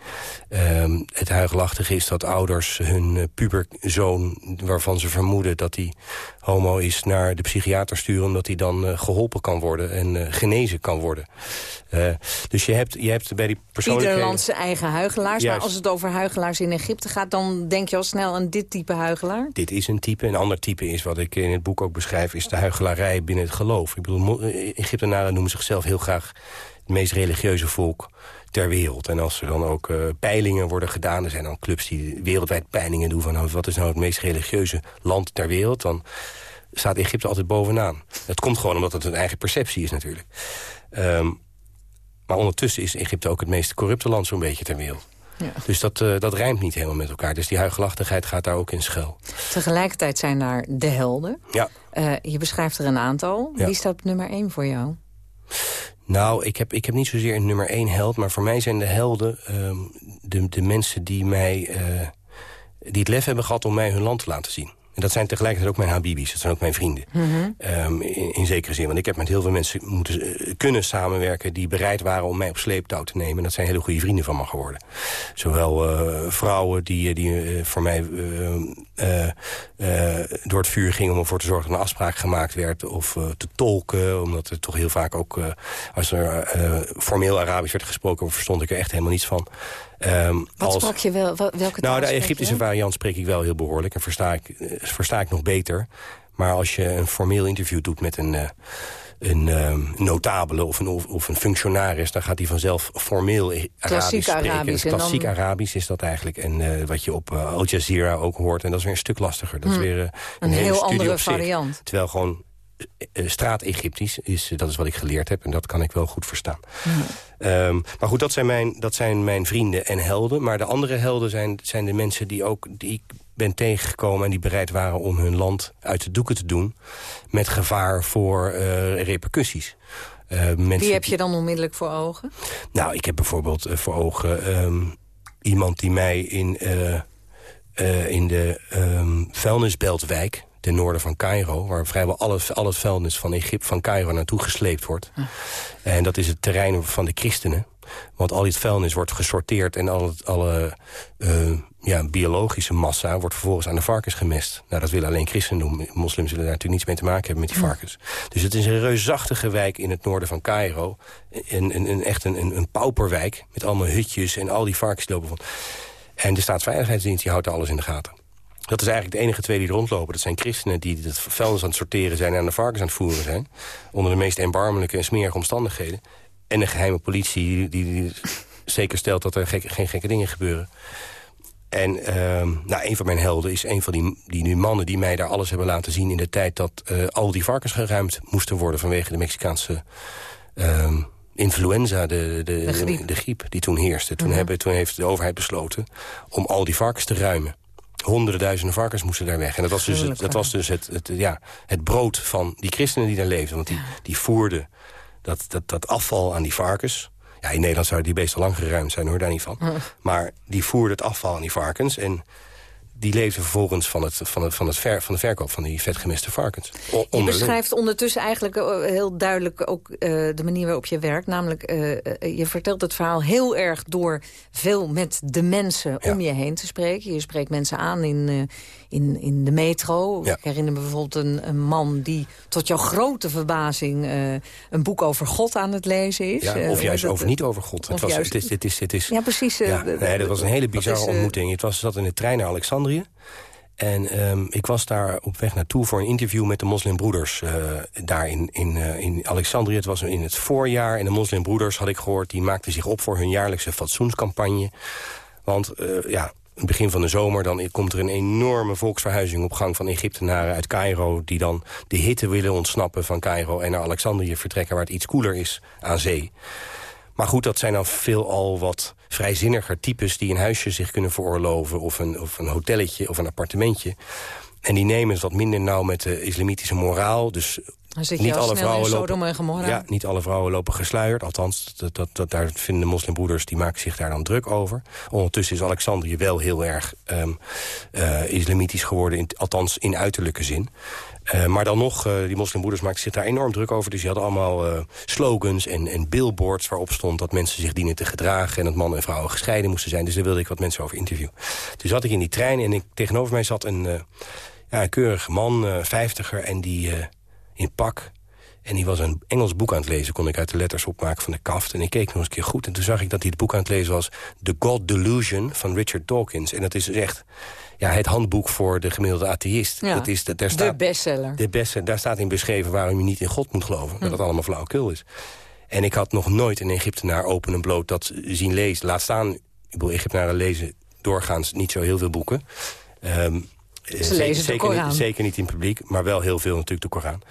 Um, het huigelachtige is dat ouders hun uh, puberzoon... waarvan ze vermoeden dat hij homo is... naar de psychiater sturen omdat hij dan uh, geholpen kan worden... en uh, genezen kan worden. dus je hebt, je hebt bij die persoonlijkheden... Land zijn eigen huigelaars. Juist. Maar als het over huigelaars in Egypte gaat... dan denk je al snel aan dit type huigelaar? Dit is een type. Een ander type is, wat ik in het boek ook beschrijf... is de huigelarij binnen het geloof. Ik bedoel, Egyptenaren noemen zichzelf heel graag... het meest religieuze volk ter wereld. En als er dan ook uh, peilingen worden gedaan... er zijn dan clubs die wereldwijd peilingen doen... van nou, wat is nou het meest religieuze land ter wereld... dan staat Egypte altijd bovenaan. Dat komt gewoon omdat het een eigen perceptie is natuurlijk. Um, maar ondertussen is Egypte ook het meest corrupte land zo'n beetje ter wereld. Ja. Dus dat, uh, dat rijmt niet helemaal met elkaar. Dus die huigelachtigheid gaat daar ook in schuil. Tegelijkertijd zijn daar de helden. Ja. Uh, je beschrijft er een aantal. Ja. Wie staat op nummer één voor jou? Nou, ik heb, ik heb niet zozeer een nummer één held... maar voor mij zijn de helden ehm, de, de mensen die, mij, uh, die het lef hebben gehad... om mij hun land te laten zien. En dat zijn tegelijkertijd ook mijn habibis. Dat zijn ook mijn vrienden. Mhm. um, in, in, zekere zin. Want ik heb met heel veel mensen moeten uh, kunnen samenwerken... die bereid waren om mij op sleeptouw te nemen. En dat zijn hele goede vrienden van me geworden. Zowel uh, vrouwen die, die voor mij door het vuur gingen... om ervoor te zorgen dat een afspraak gemaakt werd. Of te tolken. Omdat er toch heel vaak ook... als er formeel Arabisch werd gesproken... verstond ik er echt helemaal niets van. Um, Wat als, sprak je wel? Welke nou, de Egyptische variant spreek ik wel heel behoorlijk. En versta ik, versta ik nog beter. Maar als je een formeel interview doet met een, uh, een uh, notabele of een, of een functionaris... dan gaat hij vanzelf formeel Arabisch spreken. Arabisch, klassiek dan... Arabisch is dat eigenlijk. En uh, wat je op Al Jazeera ook hoort. En dat is weer een stuk lastiger. Dat hm. is weer een, een heel andere variant. Terwijl gewoon straat-Egyptisch is, dat is wat ik geleerd heb. En dat kan ik wel goed verstaan. Hm. Um, maar goed, dat zijn, mijn, dat zijn mijn vrienden en helden. Maar de andere helden zijn, zijn de mensen die, ook, die ik ben tegengekomen... en die bereid waren om hun land uit de doeken te doen... met gevaar voor uh, repercussies. Uh. Wie heb je dan onmiddellijk voor ogen? Nou, ik heb bijvoorbeeld uh, voor ogen um, iemand die mij in, in de um, vuilnisbeltwijk ten noorden van Cairo... waar vrijwel al het, al het vuilnis van Egypte, van Cairo naartoe gesleept wordt. Hm. En dat is het terrein van de christenen. Want al dit vuilnis wordt gesorteerd en al het, alle uh, ja, biologische massa wordt vervolgens aan de varkens gemest. Nou, dat willen alleen christenen doen. Moslims willen daar natuurlijk niets mee te maken hebben met die varkens. Dus het is een reusachtige wijk in het noorden van Cairo. Een, een, een echt een, een, pauperwijk met allemaal hutjes en al die varkens lopen van. En de staatsveiligheidsdienst die houdt alles in de gaten. Dat is eigenlijk de enige twee die er rondlopen. Dat zijn christenen die het vuilnis aan het sorteren zijn... en aan de varkens aan het voeren zijn. Onder de meest erbarmelijke en smerige omstandigheden. En de geheime politie die, die zeker stelt dat er gek, geen gekke dingen gebeuren. En uh, nou, een van mijn helden is een van die, die nu mannen... die mij daar alles hebben laten zien in de tijd... dat uh, al die varkens geruimd moesten worden... vanwege de Mexicaanse uh, influenza, de, de, de, griep. de, de griep die toen heerste. Toen, -hmm. hebben, toen heeft de overheid besloten om al die varkens te ruimen. Honderden duizenden varkens moesten daar weg. En dat was dus, het, dat was dus het, het, ja, het brood van die christenen die daar leefden. Want die, ja. die voerden dat, dat, dat afval aan die varkens. Ja, in Nederland zouden die beesten lang geruimd zijn, hoor, daar niet van. Maar die voerden het afval aan die varkens. En die leefden vervolgens van, het, van, het, van, het ver, van de verkoop van die vetgemeste varkens. O je beschrijft ondertussen eigenlijk heel duidelijk ook uh, de manier waarop je werkt. Namelijk, uh, je vertelt het verhaal heel erg door veel met de mensen ja. om je heen te spreken. Je spreekt mensen aan in, uh, in, in de metro. Ja. Ik herinner me bijvoorbeeld een, een, man die tot jouw grote verbazing... een boek over God aan het lezen is. Ja, of juist over, niet over God. Het was, juist, het is, het is, het is, ja, precies. Ja, nee, dat was een hele bizarre ontmoeting. Het was zat in de trein naar Alexandrië. En um, ik was daar op weg naartoe voor een interview met de moslimbroeders uh, daar in, in, uh, in Alexandrië. Het was in het voorjaar en de moslimbroeders, had ik gehoord... die maakten zich op voor hun jaarlijkse fatsoenscampagne. Want uh, ja, het begin van de zomer dan komt er een enorme volksverhuizing op gang... van Egyptenaren uit Cairo die dan de hitte willen ontsnappen van Cairo... en naar Alexandrië vertrekken waar het iets koeler is aan zee. Maar goed, dat zijn dan veelal wat vrijzinniger types... die een huisje zich kunnen veroorloven of een, of een hotelletje of een appartementje. En die nemen het wat minder nauw met de islamitische moraal. Dus niet alle, vrouwen lopen, ja, niet alle vrouwen lopen gesluierd. Althans, dat, dat, dat, daar vinden de moslimbroeders, die maken zich daar dan druk over. Ondertussen is Alexandrië wel heel erg um, uh, islamitisch geworden. In, althans, in uiterlijke zin. Uh, maar dan nog, uh, die moslimbroeders maakten zich daar enorm druk over. Dus die hadden allemaal uh, slogans en, en billboards waarop stond... dat mensen zich dienen te gedragen en dat mannen en vrouwen gescheiden moesten zijn. Dus daar wilde ik wat mensen over interviewen. Dus zat ik in die trein en ik, tegenover mij zat een, ja, een keurige man, vijftiger... en die in pak. En die was een Engels boek aan het lezen, kon ik uit de letters opmaken van de kaft. En ik keek nog eens een keer goed en toen zag ik dat hij het boek aan het lezen was... The God Delusion van Richard Dawkins. En dat is dus echt ja, het handboek voor de gemiddelde atheïst. Ja, dat is, dat, daar de staat, bestseller. De bestseller. Daar staat in beschreven waarom je niet in God moet geloven. Hm. Dat het allemaal flauwekul is. En ik had nog nooit een Egyptenaar open en bloot dat zien lezen. Laat staan, ik bedoel, Egyptenaren lezen doorgaans niet zo heel veel boeken. Um, Ze lezen zeker, de Koran. Niet, zeker niet in publiek, maar wel heel veel natuurlijk de Koran.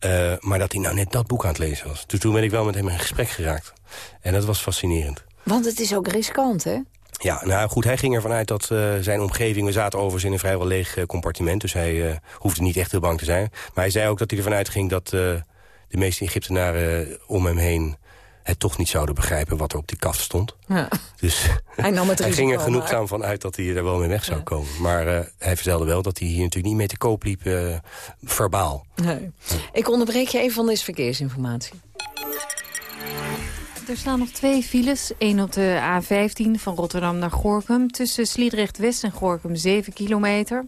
Uh, maar dat hij nou net dat boek aan het lezen was. Dus toen ben ik wel met hem in gesprek geraakt. En dat was fascinerend. Want het is ook riskant, hè? Ja, nou goed, hij ging ervan uit dat uh, zijn omgeving... we zaten overigens in een vrijwel leeg uh, compartiment... dus hij hoefde niet echt heel bang te zijn. Maar hij zei ook dat hij ervan uitging dat de meeste Egyptenaren om hem heen... het toch niet zouden begrijpen wat er op die kaft stond. Ja. Dus *laughs* Hij nam het hij ging er genoegzaam van uit dat hij er wel mee weg zou komen. Maar eh, hij vertelde wel dat hij hier natuurlijk niet mee te koop liep, eh, verbaal. Nee. Ik onderbreek je even van deze verkeersinformatie. Er staan nog twee files. Eén op de A15 van Rotterdam naar Gorkum. Tussen Sliedrecht-West en Gorkum 7 kilometer.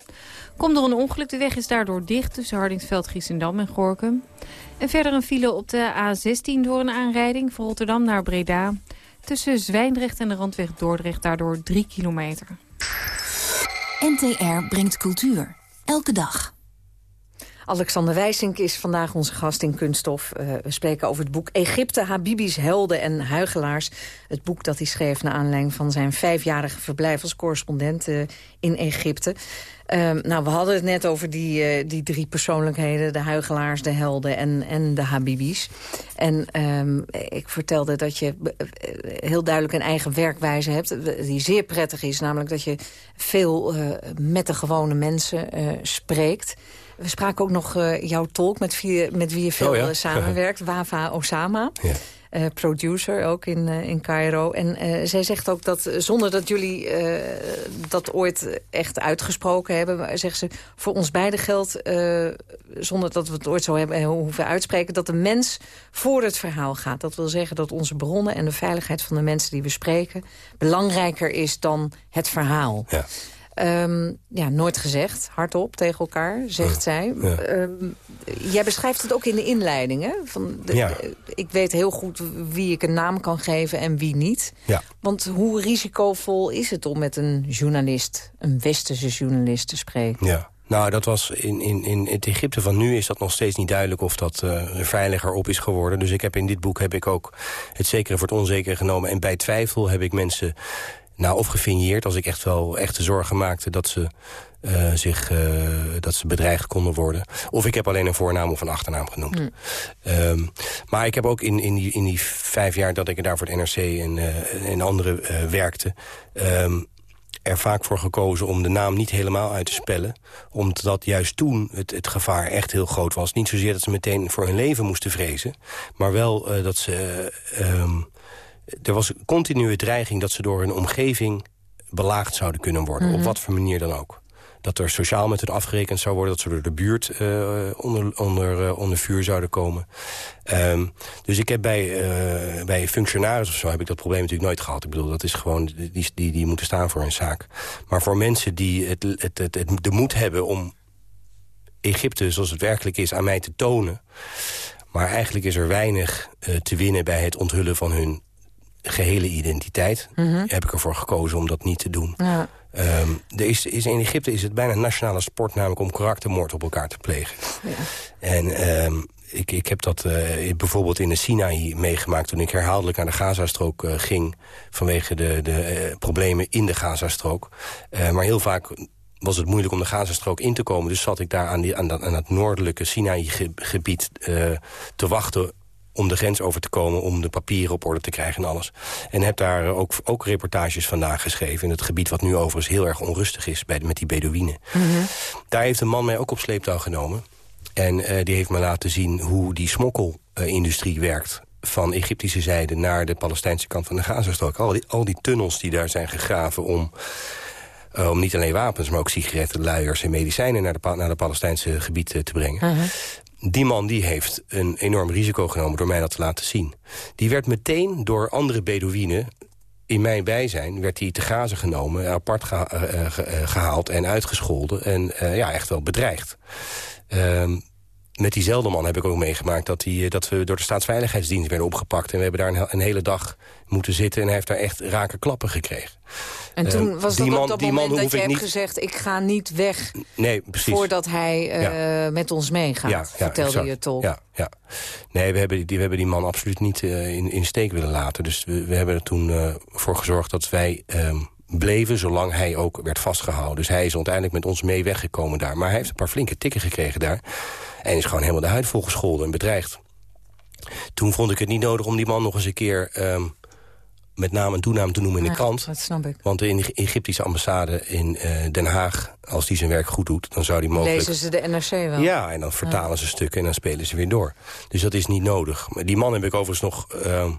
Komt door een ongeluk. De weg is daardoor dicht tussen Hardingsveld, Giessendam en Gorkum. En verder een file op de A16 door een aanrijding van Rotterdam naar Breda. Tussen Zwijndrecht en de randweg Dordrecht daardoor 3 kilometer. NTR brengt cultuur. Elke dag. Alexander Wijsink is vandaag onze gast in Kunststof. Eh, we spreken over het boek Egypte, Habibis helden en huigelaars. Het boek dat hij schreef naar aanleiding van zijn vijfjarige verblijf... als correspondent eh, in Egypte. Ehm, nou, we hadden het net over die, eh, die drie persoonlijkheden. De huigelaars, de helden en, en de Habibis. En ehm, ik vertelde dat je heel duidelijk een eigen werkwijze hebt... die zeer prettig is. Namelijk dat je veel met de gewone mensen spreekt... We spraken ook nog eh, jouw tolk met wie, met wie je veel Oh ja. eh, *laughs* samenwerkt. Wafa Osama. eh, producer ook in, in Cairo. En zij zegt ook dat zonder dat jullie dat ooit echt uitgesproken hebben... zegt ze, voor ons beiden geldt, zonder dat we het ooit zo hebben hoeven uitspreken... dat de mens voor het verhaal gaat. Dat wil zeggen dat onze bronnen en de veiligheid van de mensen die we spreken... belangrijker is dan het verhaal. Ja. Ehm, ja, nooit gezegd, hardop tegen elkaar, zegt zij. Ja. Ehm, jij beschrijft het ook in de inleiding, hè? Van de, Ja. de- ik weet heel goed wie ik een naam kan geven en wie niet. Ja. Want hoe risicovol is het om met een journalist, een westerse journalist, te spreken? Ja. Nou, dat was in, in, in het Egypte van nu is dat nog steeds niet duidelijk of dat eh, veiliger op is geworden. Dus ik heb in dit boek heb ik ook het zekere voor het onzekere genomen. En bij twijfel heb ik mensen nou, of gefingeerd, als ik echt wel echte zorgen maakte dat ze, eh, zich, eh, dat ze bedreigd konden worden. Of ik heb alleen een voornaam of een achternaam genoemd. Ehm, maar ik heb ook in, in, die, in die vijf jaar dat ik daar voor het NRC en, eh, en anderen werkte... ehm, er vaak voor gekozen om de naam niet helemaal uit te spellen. Omdat juist toen het, het gevaar echt heel groot was. Niet zozeer dat ze meteen voor hun leven moesten vrezen. Maar wel dat ze... eh, ehm, er was een continue dreiging dat ze door hun omgeving belaagd zouden kunnen worden. Mhm. Op wat voor manier dan ook. Dat er sociaal met hen afgerekend zou worden. Dat ze door de buurt eh, onder, onder, eh, onder vuur zouden komen. Ehm, dus ik heb bij, eh, bij functionarissen of zo heb ik dat probleem natuurlijk nooit gehad. Ik bedoel, dat is gewoon, die, die, die moeten staan voor hun zaak. Maar voor mensen die het, het, het, het- de moed hebben om Egypte zoals het werkelijk is aan mij te tonen... maar eigenlijk is er weinig te winnen bij het onthullen van hun gehele identiteit... Mhm. heb ik ervoor gekozen om dat niet te doen. Ja. Ehm, er is, is, in Egypte is het bijna een nationale sport... namelijk om karaktermoord op elkaar te plegen. En ehm, ik, ik heb dat eh, bijvoorbeeld in de Sinaï meegemaakt... toen ik herhaaldelijk naar de Gazastrook eh, ging... vanwege de, de eh, problemen in de Gazastrook. Maar heel vaak was het moeilijk om de Gazastrook in te komen. Dus zat ik daar aan, die, aan, dat, aan dat noordelijke Sinaï-gebied te wachten om de grens over te komen, om de papieren op orde te krijgen en alles. En heb daar ook, ook reportages vandaan geschreven... in het gebied wat nu overigens heel erg onrustig is bij, met die Bedouinen. Daar heeft een man mij ook op sleeptouw genomen. En eh, die heeft me laten zien hoe die smokkelindustrie werkt van Egyptische zijde naar de Palestijnse kant van de Gazastrook. Al die, al die tunnels die daar zijn gegraven om, eh, om niet alleen wapens... maar ook sigaretten, luiers en medicijnen naar de, naar de Palestijnse gebied eh, te brengen. Die man die heeft een enorm risico genomen door mij dat te laten zien. Die werd meteen door andere Bedouinen in mijn bijzijn werd hij te grazen genomen, apart eh, eh, eh, gehaald en uitgescholden. En ja, echt wel bedreigd. Ehm, met diezelfde man heb ik ook meegemaakt dat, hij, eh, dat we door de staatsveiligheidsdienst werden opgepakt. En we hebben daar een, he- een hele dag moeten zitten en hij heeft daar echt rake klappen gekregen. En toen Ehm, was die dat man- ook dat die moment dat je hebt niet- gezegd... ik ga niet weg Nee, precies. voordat hij eh, met ons meegaat, vertelde exact. je tolk. Ja, ja. Nee, we hebben, die, we hebben die man absoluut niet eh, in, in steek willen laten. Dus we, we hebben er toen voor gezorgd dat wij ehm, bleven... zolang hij ook werd vastgehouden. Dus hij is uiteindelijk met ons mee weggekomen daar. Maar hij heeft een paar flinke tikken gekregen daar. En is gewoon helemaal de huid volgescholden en bedreigd. Toen vond ik het niet nodig om die man nog eens een keer... ehm, met naam en toenaam te noemen in de Ja, krant. Dat snap ik. Want in de Egyptische ambassade in eh, Den Haag... als die zijn werk goed doet, dan zou die mogelijk... Lezen ze de NRC wel? Ja, en dan vertalen ze stukken en dan spelen ze weer door. Dus dat is niet nodig. Maar die man heb ik overigens nog... ehm,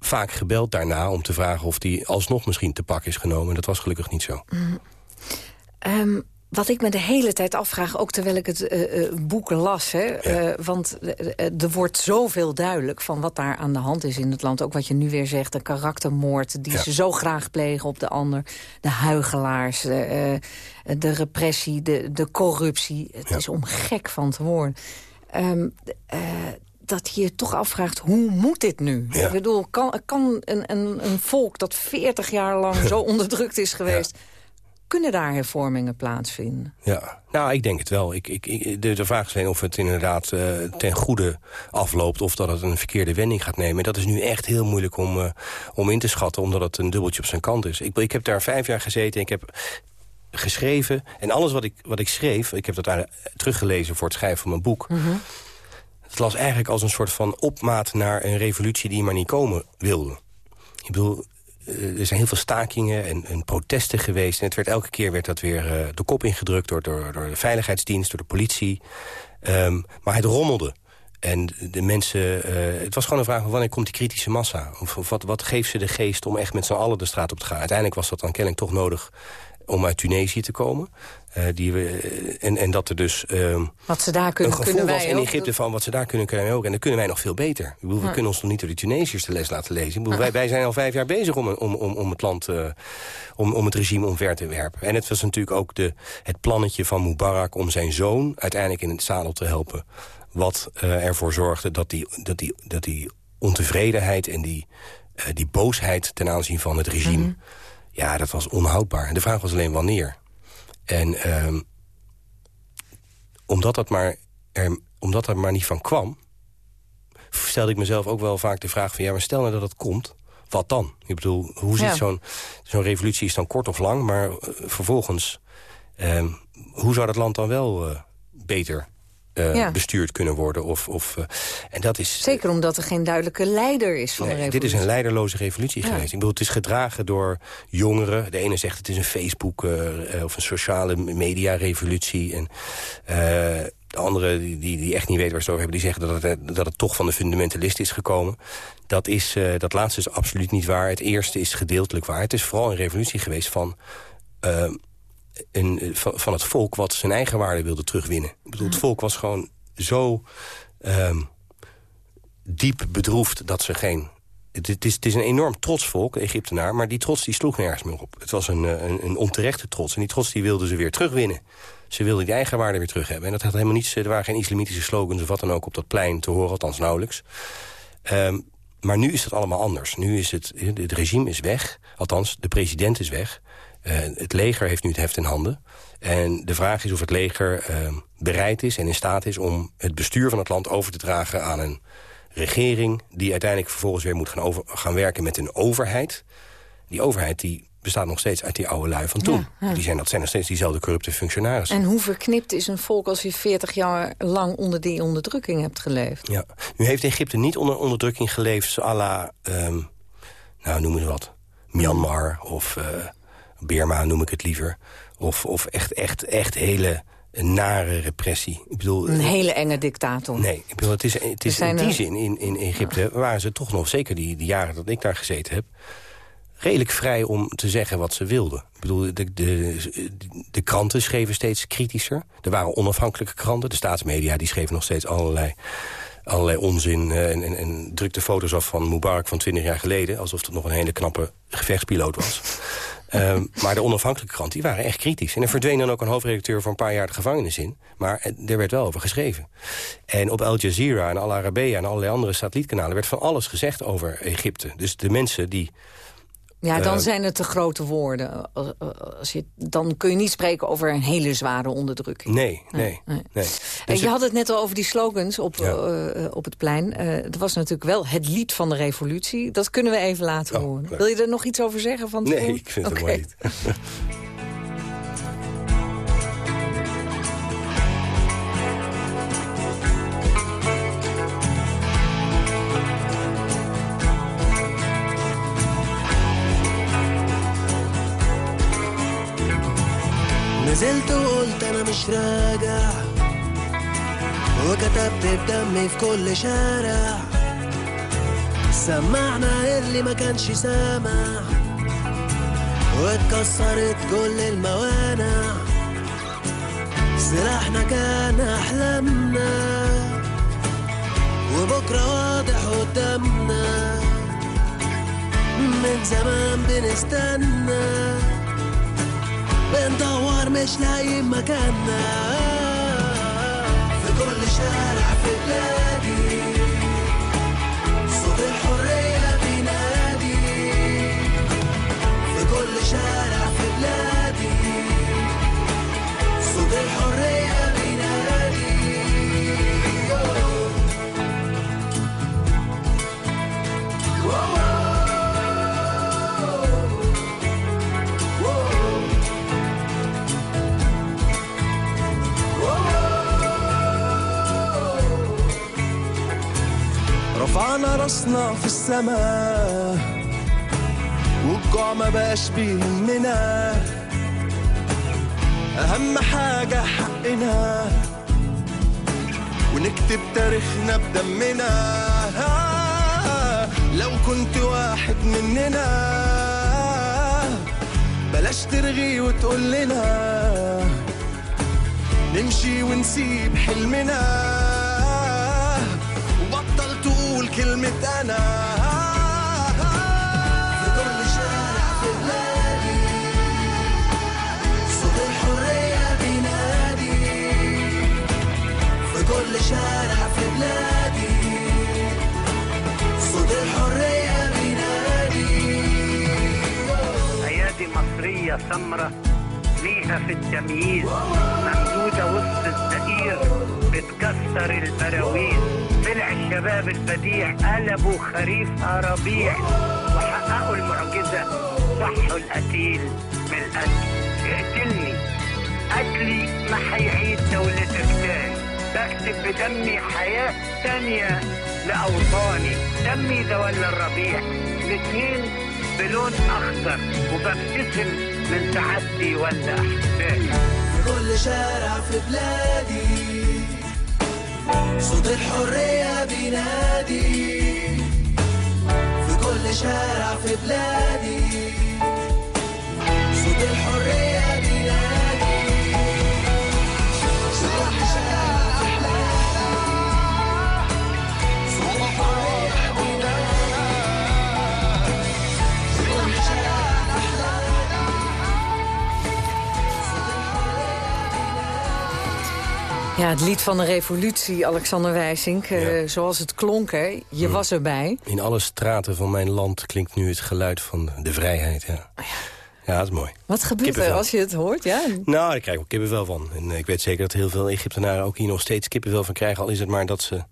vaak gebeld daarna om te vragen of die alsnog misschien te pak is genomen. Dat was gelukkig niet zo. Mm. Ehm, wat ik me de hele tijd afvraag, ook terwijl ik het uh, boek las... Hè, uh, want er wordt zoveel duidelijk van wat daar aan de hand is in het land. Ook wat je nu weer zegt, de karaktermoord... die ja. ze zo graag plegen op de ander. De huigelaars, de, de repressie, de, de corruptie. Het ja. is om gek van te worden. Um, dat je je toch afvraagt, hoe moet dit nu? Ik bedoel, kan, kan een, een, een, volk dat 40 jaar lang *laughs* zo onderdrukt is geweest... Kunnen daar hervormingen plaatsvinden? Ja, nou, ik denk het wel. Ik, ik, de, de vraag is alleen of het inderdaad uh, ten goede afloopt... of dat het een verkeerde wending gaat nemen. Dat is nu echt heel moeilijk om, uh, om in te schatten... omdat het een dubbeltje op zijn kant is. Ik, ik heb daar vijf jaar gezeten en ik heb geschreven... en alles wat ik, wat ik schreef, ik heb dat teruggelezen voor het schrijven van mijn boek... Mm -hmm. Het las eigenlijk als een soort van opmaat naar een revolutie die maar niet komen wilde. Ik bedoel, er zijn heel veel stakingen en, en protesten geweest. En het werd, elke keer werd dat weer uh, de kop ingedrukt door, door, de veiligheidsdienst, door de politie. Um, maar het rommelde. En de mensen, uh, het was gewoon een vraag van wanneer komt die kritische massa? Of, of wat, wat geeft ze de geest om echt met z'n allen de straat op te gaan? Uiteindelijk was dat dan kennelijk toch nodig om uit Tunesië te komen. Uh, die we, en, en dat er dus uh, wat ze daar kunnen, een gevoel kunnen was in ook. Egypte van wat ze daar kunnen, kunnen wij ook. En dat kunnen wij nog veel beter. Ik bedoel, we Ja. kunnen ons nog niet door die Tunesiërs de les laten lezen. Ik bedoel, wij, wij zijn al vijf jaar bezig om, om, om, om het land, uh, om, om het regime omver te werpen. En het was natuurlijk ook de, het plannetje van Mubarak om zijn zoon uiteindelijk in het zadel te helpen. Wat uh, ervoor zorgde dat die, dat, die, dat die ontevredenheid en die, die boosheid ten aanzien van het regime... Mhm. Mm -hmm. Ja, dat was onhoudbaar. En de vraag was alleen wanneer. En um, omdat, dat maar er, omdat dat maar niet van kwam... stelde ik mezelf ook wel vaak de vraag van... ja, maar stel nou dat het komt, wat dan? Ik bedoel, hoe ziet Ja. zo'n zo'n revolutie is dan kort of lang... maar uh, vervolgens, um, hoe zou dat land dan wel uh, beter uh, Ja. bestuurd kunnen worden? Of, of, uh, en dat is, Zeker omdat er geen duidelijke leider is van de revolutie. dit is een leiderloze revolutie Ja. geweest. Ik bedoel, het is gedragen door jongeren. De ene zegt het is een Facebook uh, of een sociale media revolutie. En de andere, die, die, echt niet weten waar ze het over hebben... die zeggen dat het, dat het toch van de fundamentalisten is gekomen. Dat, is, dat laatste is absoluut niet waar. Het eerste is gedeeltelijk waar. Het is vooral een revolutie geweest van... Een, van, van het volk wat zijn eigen waarde wilde terugwinnen. Ik bedoel, het volk was gewoon zo um, diep bedroefd dat ze geen... Het, het, is, het is een enorm trots volk, Egyptenaar, maar die trots die sloeg nergens meer op. Het was een, een, een onterechte trots en die trots die wilden ze weer terugwinnen. Ze wilden die eigen waarde weer terug hebben. En dat had helemaal niets, er waren geen islamitische slogans of wat dan ook op dat plein te horen, althans nauwelijks. Um, maar nu is het allemaal anders. Nu is het, het regime is weg, althans de president is weg. Het leger heeft nu het heft in handen. En de vraag is of het leger uh, bereid is en in staat is... om het bestuur van het land over te dragen aan een regering... die uiteindelijk vervolgens weer moet gaan, over, gaan werken met een overheid. Die overheid die bestaat nog steeds uit die oude lui van toen. Ja, ja. Die zijn, dat zijn nog steeds diezelfde corrupte functionarissen. En hoe verknipt is een volk als je 40 jaar lang onder die onderdrukking hebt geleefd? Ja. Nu heeft Egypte niet onder onderdrukking geleefd... à la, um, nou noem eens wat, Myanmar of... Uh, Birma noem ik het liever. Of, of echt, echt, echt hele nare repressie. Ik bedoel, een hele enge dictator. Nee, ik bedoel, het is, het is in die er... zin in, in Egypte... Ja. waren ze toch nog, zeker die, die jaren dat ik daar gezeten heb... redelijk vrij om te zeggen wat ze wilden. Ik bedoel, de, de, de kranten schreven steeds kritischer. Er waren onafhankelijke kranten. De staatsmedia die schreven nog steeds allerlei allerlei onzin uh, en, en, en drukte foto's af van Mubarak van 20 jaar geleden... alsof het nog een hele knappe gevechtspiloot was. Um, maar de onafhankelijke krant, die waren echt kritisch. En er verdween dan ook een hoofdredacteur voor een paar jaar de gevangenis in. Maar er werd wel over geschreven. En op Al Jazeera en Al Arabiya en allerlei andere satellietkanalen... werd van alles gezegd over Egypte. Dus de mensen die ja, dan uh, zijn het te grote woorden. Als je, dan kun je niet spreken over een hele zware onderdrukking. Nee, nee. nee, nee. Dus je had het net al over die slogans op, ja. uh, op het plein. Uh, dat was natuurlijk wel het lied van de revolutie. Dat kunnen we even laten oh, horen. Leuk. Wil je er nog iets over zeggen? Van nee, ik vind het okay. mooi lied. نزلت وقلت أنا مش راجع. وكتبت بدمي في كل شارع. سمعنا اللي ما كانش سامع. واتكسرت كل الموانع. سلاحنا كان أحلامنا. وبكرة واضح قدامنا. من زمان بنستنى. بندور مش لاقيين مكاننا. في كل شارع في بلادي رفعنا راسنا في السماء والجوع ما بقاش بيهمنا أهم حاجة حقنا ونكتب تاريخنا بدمنا. لو كنت واحد مننا بلاش ترغي وتقول لنا. نمشي ونسيب حلمنا. كلمة أنا. في كل شارع في بلادي صوت الحرية بينادي. في كل شارع في بلادي. صوت الحرية بينادي. أيادي مصرية سمره ليها في التمييز. ممدودة وسط الزئير بتكسر البراويز. طلع الشباب البديع قلبوا خريفها ربيع وحققوا المعجزة. صحوا القتيل من القتل اقتلني. قتلي ما هيعيد دولتك تاني بكتب بدمي حياة تانية لأوطاني. دمي زوال الربيع. الاتنين بلون أخضر. وببتسم من سعادتي ولا أحساسي كل شارع في بلادي. صوت الحرية بينادي في كل شارع في بلادي. Ja, het lied van de revolutie, Alexander Wijsink. eh, zoals het klonk, hè. Je Mm. was erbij. In alle straten van mijn land klinkt nu het geluid van de vrijheid. Ja, ja dat is mooi. Wat gebeurt er als je het hoort? Ja, Nou, daar krijg ik ook kippenvel van. En eh, ik weet zeker dat heel veel Egyptenaren ook hier nog steeds kippenvel van krijgen. Al is het maar dat ze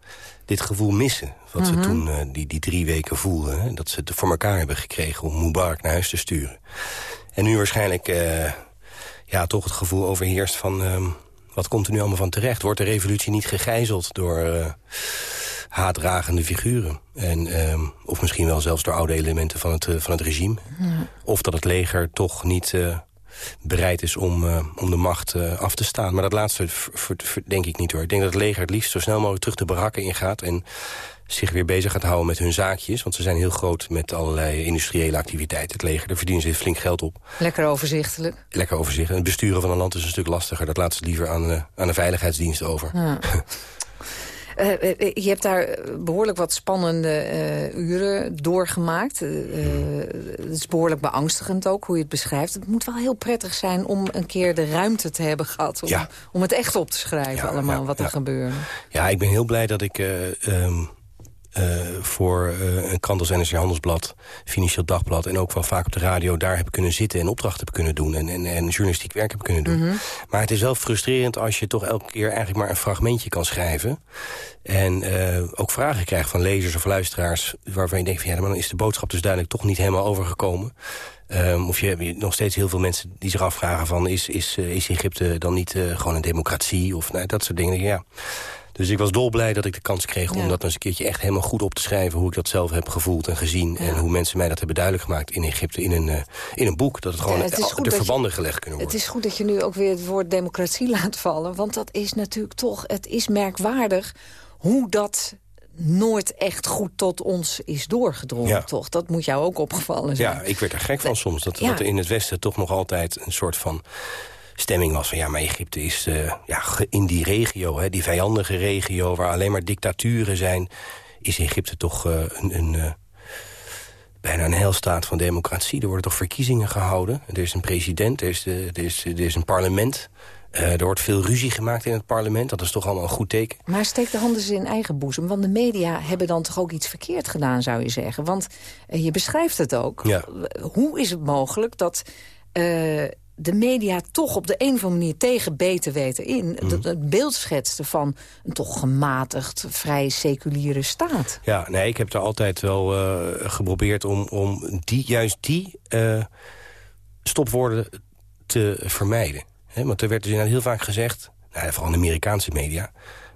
dit gevoel missen. Wat Mhm. ze toen eh, die, die drie weken voelden. Hè? Dat ze het voor elkaar hebben gekregen om Mubarak naar huis te sturen. En nu waarschijnlijk ja, toch het gevoel overheerst van... ehm, wat komt er nu allemaal van terecht? Wordt de revolutie niet gegijzeld door eh, haatdragende figuren? En, ehm, of misschien wel zelfs door oude elementen van het, eh, van het regime? Of dat het leger toch niet eh, bereid is om, om de macht af te staan. Maar dat laatste denk ik niet hoor. Ik denk dat het leger het liefst zo snel mogelijk terug de barakken ingaat... en zich weer bezig gaat houden met hun zaakjes. Want ze zijn heel groot met allerlei industriële activiteiten. Het leger, daar verdienen ze flink geld op. lekker overzichtelijk. Lekker overzicht. En het besturen van een land is een stuk lastiger. Dat laat ze liever aan, eh, aan de veiligheidsdienst over. Ja. *laughs* Eh, eh, je hebt daar eh, behoorlijk wat spannende uren doorgemaakt. Het is behoorlijk beangstigend ook, hoe je het beschrijft. Het moet wel heel prettig zijn om een keer de ruimte te hebben gehad... om, Ja. om het echt op te schrijven allemaal, wat er gebeurde. Ja, ik ben heel blij dat ik eh, eh, voor eh, een krant als NRC Handelsblad, Financieel Dagblad... en ook wel vaak op de radio daar heb kunnen zitten en opdrachten heb kunnen doen... en, en, en journalistiek werk heb kunnen doen. Mhm. Maar het is wel frustrerend als je toch elke keer eigenlijk maar een fragmentje kan schrijven... en eh, ook vragen krijgt van lezers of luisteraars... waarvan je denkt van ja, maar dan is de boodschap dus duidelijk toch niet helemaal overgekomen... Ehm, of je hebt nog steeds heel veel mensen die zich afvragen van... is, is, is Egypte dan niet gewoon een democratie? Of nou, dat soort dingen. Ja. Dus ik was dolblij dat ik de kans kreeg om Ja. dat eens een keertje echt helemaal goed op te schrijven. Hoe ik dat zelf heb gevoeld en gezien. En hoe mensen mij dat hebben duidelijk gemaakt in Egypte. In een, eh, in een boek. Dat het gewoon Ja, het de je- verbanden gelegd kunnen worden. Het is goed dat je nu ook weer het woord democratie *laughs* laat vallen. Want dat is natuurlijk toch, het is merkwaardig hoe dat nooit echt goed tot ons is doorgedrongen, Ja. toch? Dat moet jou ook opgevallen zijn. Ja, ik werd er gek van soms. Dat, Ja. dat er in het Westen toch nog altijd een soort van stemming was van... ja, maar Egypte is eh, ja, in die regio, hè, die vijandige regio... waar alleen maar dictaturen zijn... is Egypte toch eh, een, een, eh, bijna een heilstaat van democratie. Er worden toch verkiezingen gehouden. Er is een president, er is, de, er is, er is een parlement... Er wordt veel ruzie gemaakt in het parlement. Dat is toch allemaal een goed teken. Maar steek de handen eens in eigen boezem. Want de media hebben dan toch ook iets verkeerd gedaan, zou je zeggen. Want je beschrijft het ook. Ja. Hoe is het mogelijk dat de media toch op de een of andere manier tegen beter weten in... dat het beeld schetste van een toch gematigd, vrij seculiere staat? Ja, nee, ik heb er altijd wel eh, geprobeerd om, om die, juist die eh, stopwoorden te vermijden. Want er werd dus inderdaad heel vaak gezegd, nou, vooral in de Amerikaanse media...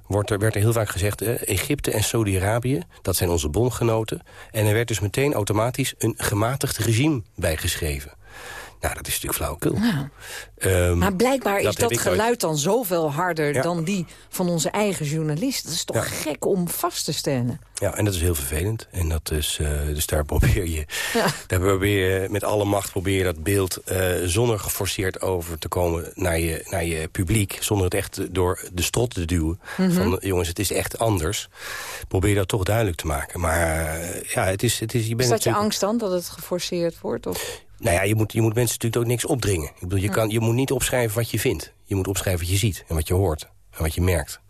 Wordt er, werd er heel vaak gezegd, eh, Egypte en Saudi-Arabië, dat zijn onze bondgenoten. En er werd dus meteen automatisch een gematigd regime bijgeschreven. Nou, dat is natuurlijk flauwekul. Ja. Ehm, Maar blijkbaar is dat geluid dan zoveel harder Ja. dan die van onze eigen journalist. Dat is toch Ja. gek om vast te stellen. Ja, en dat is heel vervelend. En dat is, eh, dus daar *laughs* probeer je, daar probeer je met alle macht probeer je dat beeld eh, zonder geforceerd over te komen naar je, naar je publiek. Zonder het echt door de strot te duwen. Mhm. Van jongens, het is echt anders. Probeer je dat toch duidelijk te maken. Maar eh, ja, het is, het is, je Is bent dat je natuurlijk- angst dan, dat het geforceerd wordt? Of? Nou ja, je moet, je moet mensen natuurlijk ook niks opdringen. Ik bedoel, je, kan, je moet niet opschrijven wat je vindt. Je moet opschrijven wat je ziet en wat je hoort en wat je merkt.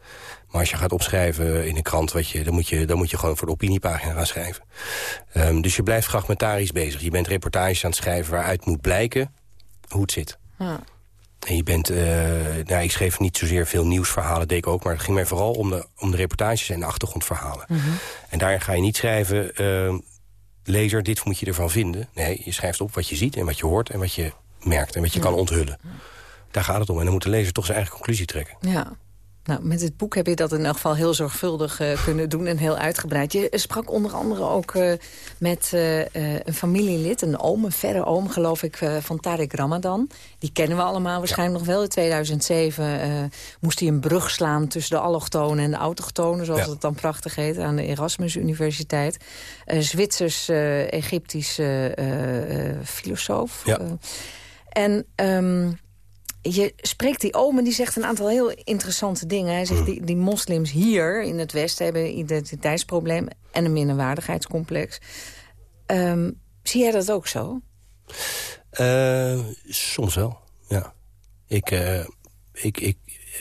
Maar als je gaat opschrijven in een krant, wat je, dan, moet je, dan moet je gewoon voor de opiniepagina gaan schrijven. Ehm, dus je blijft fragmentarisch bezig. Je bent reportages aan het schrijven waaruit moet blijken hoe het zit. Ja. En je bent, eh, nou, ik schreef niet zozeer veel nieuwsverhalen, deed ik ook, maar het ging mij vooral om de, om de reportages en de achtergrondverhalen. En daarin ga je niet schrijven, ehm, lezer, dit moet je ervan vinden. Nee, je schrijft op wat je ziet en wat je hoort en wat je merkt en wat je kan onthullen. Daar gaat het om. En dan moet de lezer toch zijn eigen conclusie trekken. Ja. Nou, met het boek heb je dat in elk geval heel zorgvuldig eh, kunnen doen en heel uitgebreid. Je sprak onder andere ook eh, met eh, een familielid, een oom, een verre oom geloof ik, van Tarek Ramadan. Die kennen we allemaal waarschijnlijk nog wel. In 2007 eh, moest hij een brug slaan tussen de allochtonen en de autochtonen, zoals Ja. het dan prachtig heet, aan de Erasmus Universiteit. Een Zwitsers-Egyptisch filosoof. Ja. En... ehm, je spreekt die oom en die zegt een aantal heel interessante dingen. Hij zegt, die, die moslims hier in het Westen hebben een identiteitsprobleem... en een minderwaardigheidscomplex. Ehm, zie jij dat ook zo? Eh, soms wel, ja. Ik, eh, ik, ik,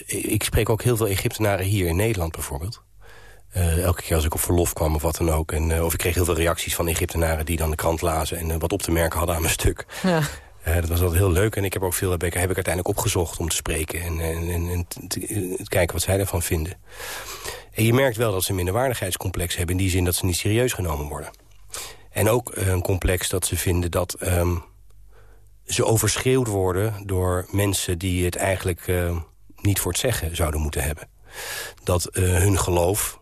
ik spreek ook heel veel Egyptenaren hier in Nederland bijvoorbeeld. Eh, elke keer als ik op verlof kwam of wat dan ook. En, of ik kreeg heel veel reacties van Egyptenaren die dan de krant lazen... en wat op te merken hadden aan mijn stuk. Ja. Eh, dat was altijd heel leuk en ik heb ook veel ik, heb ik uiteindelijk opgezocht om te spreken... en, en, en, te, kijken wat zij ervan vinden. En je merkt wel dat ze een minderwaardigheidscomplex hebben... in die zin dat ze niet serieus genomen worden. En ook eh, een complex dat ze vinden dat ehm, ze overschreeuwd worden... door mensen die het eigenlijk eh, niet voor het zeggen zouden moeten hebben. Dat hun geloof,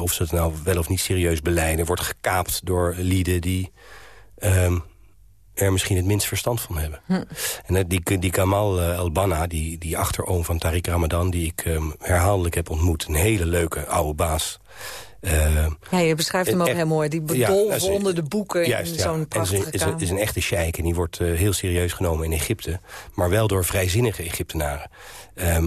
of ze het nou wel of niet serieus beleiden... wordt gekaapt door lieden die... ehm, er misschien het minst verstand van hebben. En eh, die, die Kamal eh, El-Banna, die, die achteroom van Tariq Ramadan... die ik ehm, herhaaldelijk heb ontmoet, een hele leuke oude baas... Eh, Ja, je beschrijft hem ook echt- heel mooi. Die Ja, bedolven dat is- onder de boeken Juist, in ja. zo'n prachtige is, een- is een echte sheik en die wordt heel serieus genomen in Egypte. Maar wel door vrijzinnige Egyptenaren. Ehm,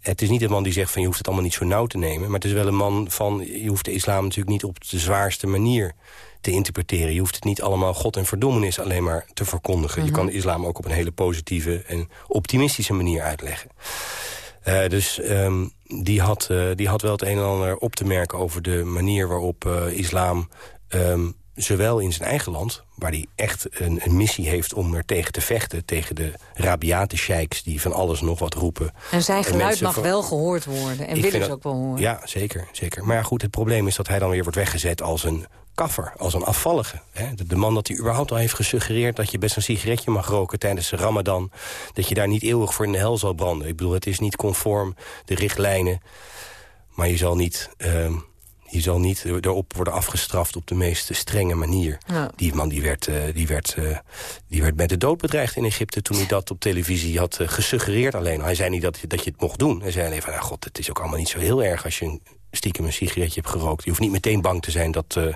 het is niet een man die zegt van je hoeft het allemaal niet zo nauw te nemen. Maar het is wel een man van je hoeft de islam natuurlijk niet op de zwaarste manier te interpreteren. Je hoeft het niet allemaal God en verdommenis alleen maar te verkondigen. Je kan de islam ook op een hele positieve en optimistische manier uitleggen. Eh, dus ehm, die, had, eh, die had wel het een en ander op te merken over de manier waarop eh, islam... ehm, zowel in zijn eigen land, waar hij echt een, een missie heeft om er tegen te vechten... tegen de rabiate sheiks die van alles nog wat roepen. En zijn geluid mag van- wel gehoord worden. En willen ze ook wel horen. Ja, zeker, zeker. Maar ja, goed, het probleem is dat hij dan weer wordt weggezet als een kaffer, als een afvallige. Hè? De, de man dat hij überhaupt al heeft gesuggereerd... dat je best een sigaretje mag roken tijdens de ramadan... dat je daar niet eeuwig voor in de hel zal branden. Ik bedoel, het is niet conform de richtlijnen... maar je zal niet... ehm, je zal niet erop worden afgestraft op de meest strenge manier. Ja. Die man die werd, eh, die, werd, eh, die werd met de dood bedreigd in Egypte... toen hij dat op televisie had eh, gesuggereerd alleen. Hij zei niet dat, dat je het mocht doen. Hij zei alleen van, nou god, het is ook allemaal niet zo heel erg... als je een stiekem een sigaretje hebt gerookt. Je hoeft niet meteen bang te zijn dat, uh,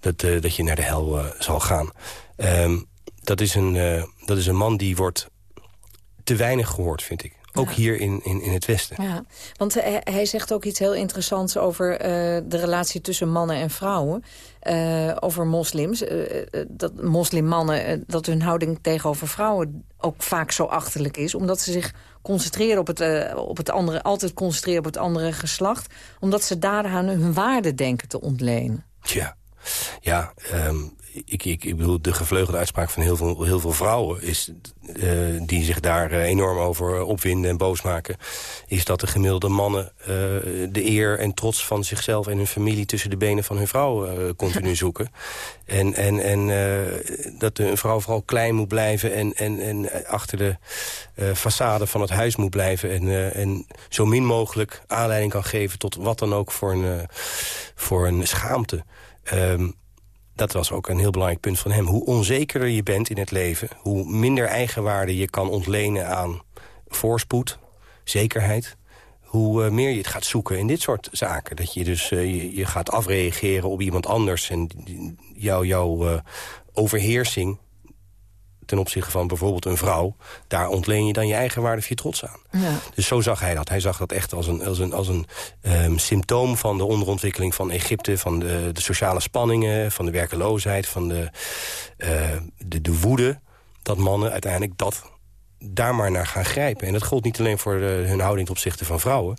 dat, uh, dat je naar de hel uh, zal gaan. Um, dat, is een, dat is een man die wordt te weinig gehoord, vind ik. Ook ja. hier in, in, in het Westen. Ja, want hij, hij zegt ook iets heel interessants over de relatie tussen mannen en vrouwen. Over moslims. Dat moslimmannen, dat hun houding tegenover vrouwen ook vaak zo achterlijk is. Omdat ze zich concentreren op het, op het andere, altijd concentreren op het andere geslacht. Omdat ze daaraan hun waarde denken te ontlenen. Ja, ja um, ik, ik, ik bedoel, de gevleugelde uitspraak van heel veel, heel veel vrouwen... Is, uh, die zich daar uh, enorm over opwinden en boos maken... is dat de gemiddelde mannen uh, de eer en trots van zichzelf en hun familie... tussen de benen van hun vrouw continu *laughs* zoeken. En, en, en dat een vrouw vooral klein moet blijven... en, en, en achter de façade van het huis moet blijven... En, en zo min mogelijk aanleiding kan geven tot wat dan ook voor een, voor een schaamte... Um, dat was ook een heel belangrijk punt van hem. Hoe onzekerder je bent in het leven... hoe minder eigenwaarde je kan ontlenen aan voorspoed, zekerheid... hoe uh, meer je het gaat zoeken in dit soort zaken. Dat je dus uh, je, gaat afreageren op iemand anders... en jouw jou, uh, overheersing ten opzichte van bijvoorbeeld een vrouw... daar ontleen je dan je eigen waarde of je trots aan. Ja. Dus zo zag hij dat. Hij zag dat echt als een, als een, als een um, symptoom van de onderontwikkeling van Egypte... van de, de sociale spanningen, van de werkeloosheid, van de, uh, de, de woede... dat mannen uiteindelijk dat daar maar naar gaan grijpen. En dat gold niet alleen voor de, hun houding ten opzichte van vrouwen...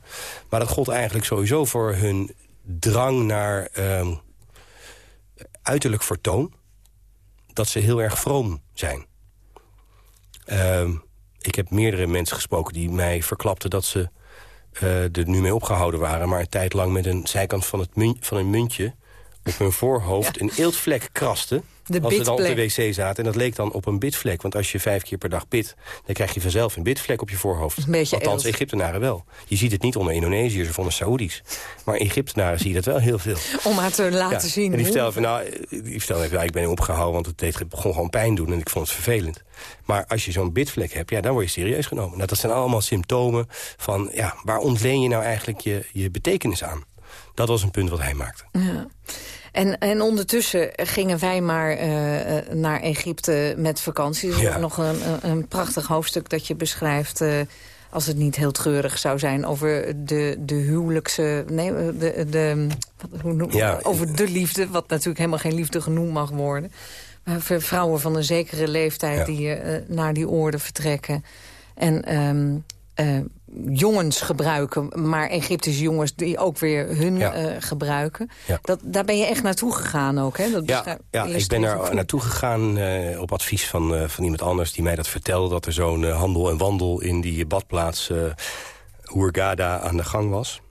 maar dat gold eigenlijk sowieso voor hun drang naar um, uiterlijk vertoon... dat ze heel erg vroom zijn. Uh, ik heb meerdere mensen gesproken die mij verklapten dat ze uh, er nu mee opgehouden waren... maar een tijd lang met een zijkant van, het munt, van een muntje op hun voorhoofd ja. een eeltvlek krasten... De als ze dan op de wc zaten. En dat leek dan op een bitvlek. Want als je vijf keer per dag bid, dan krijg je vanzelf een bitvlek op je voorhoofd. Althans. Egyptenaren wel. Je ziet het niet onder Indonesiërs of onder Saoedi's. Maar Egyptenaren zie je dat wel heel veel. Om haar te laten ja. zien. En die vertelde van, nou, die vertelde even, ik ben opgehouden, want het deed, begon gewoon pijn doen. En ik vond het vervelend. Maar als je zo'n bitvlek hebt, ja, dan word je serieus genomen. Nou, dat zijn allemaal symptomen van, ja, waar ontleen je nou eigenlijk je, je betekenis aan? Dat was een punt wat hij maakte. Ja. En, en ondertussen gingen wij maar uh, naar Egypte met vakantie. Is ja. nog een, een, prachtig hoofdstuk dat je beschrijft... Uh, als het niet heel treurig zou zijn over de, de huwelijkse... Nee, de, de, hoe noem, ja. over de liefde, wat natuurlijk helemaal geen liefde genoemd mag worden. Maar voor vrouwen van een zekere leeftijd ja. die uh, naar die oorden vertrekken. En... Um, uh, jongens gebruiken, maar Egyptische jongens die ook weer hun ja. uh, gebruiken. Ja. Dat, daar ben je echt naartoe gegaan ook, hè? Dat ja, ja ik ben daar naartoe gegaan uh, op advies van, uh, van iemand anders... die mij dat vertelde, dat er zo'n handel en wandel in die badplaats Hurghada aan de gang was.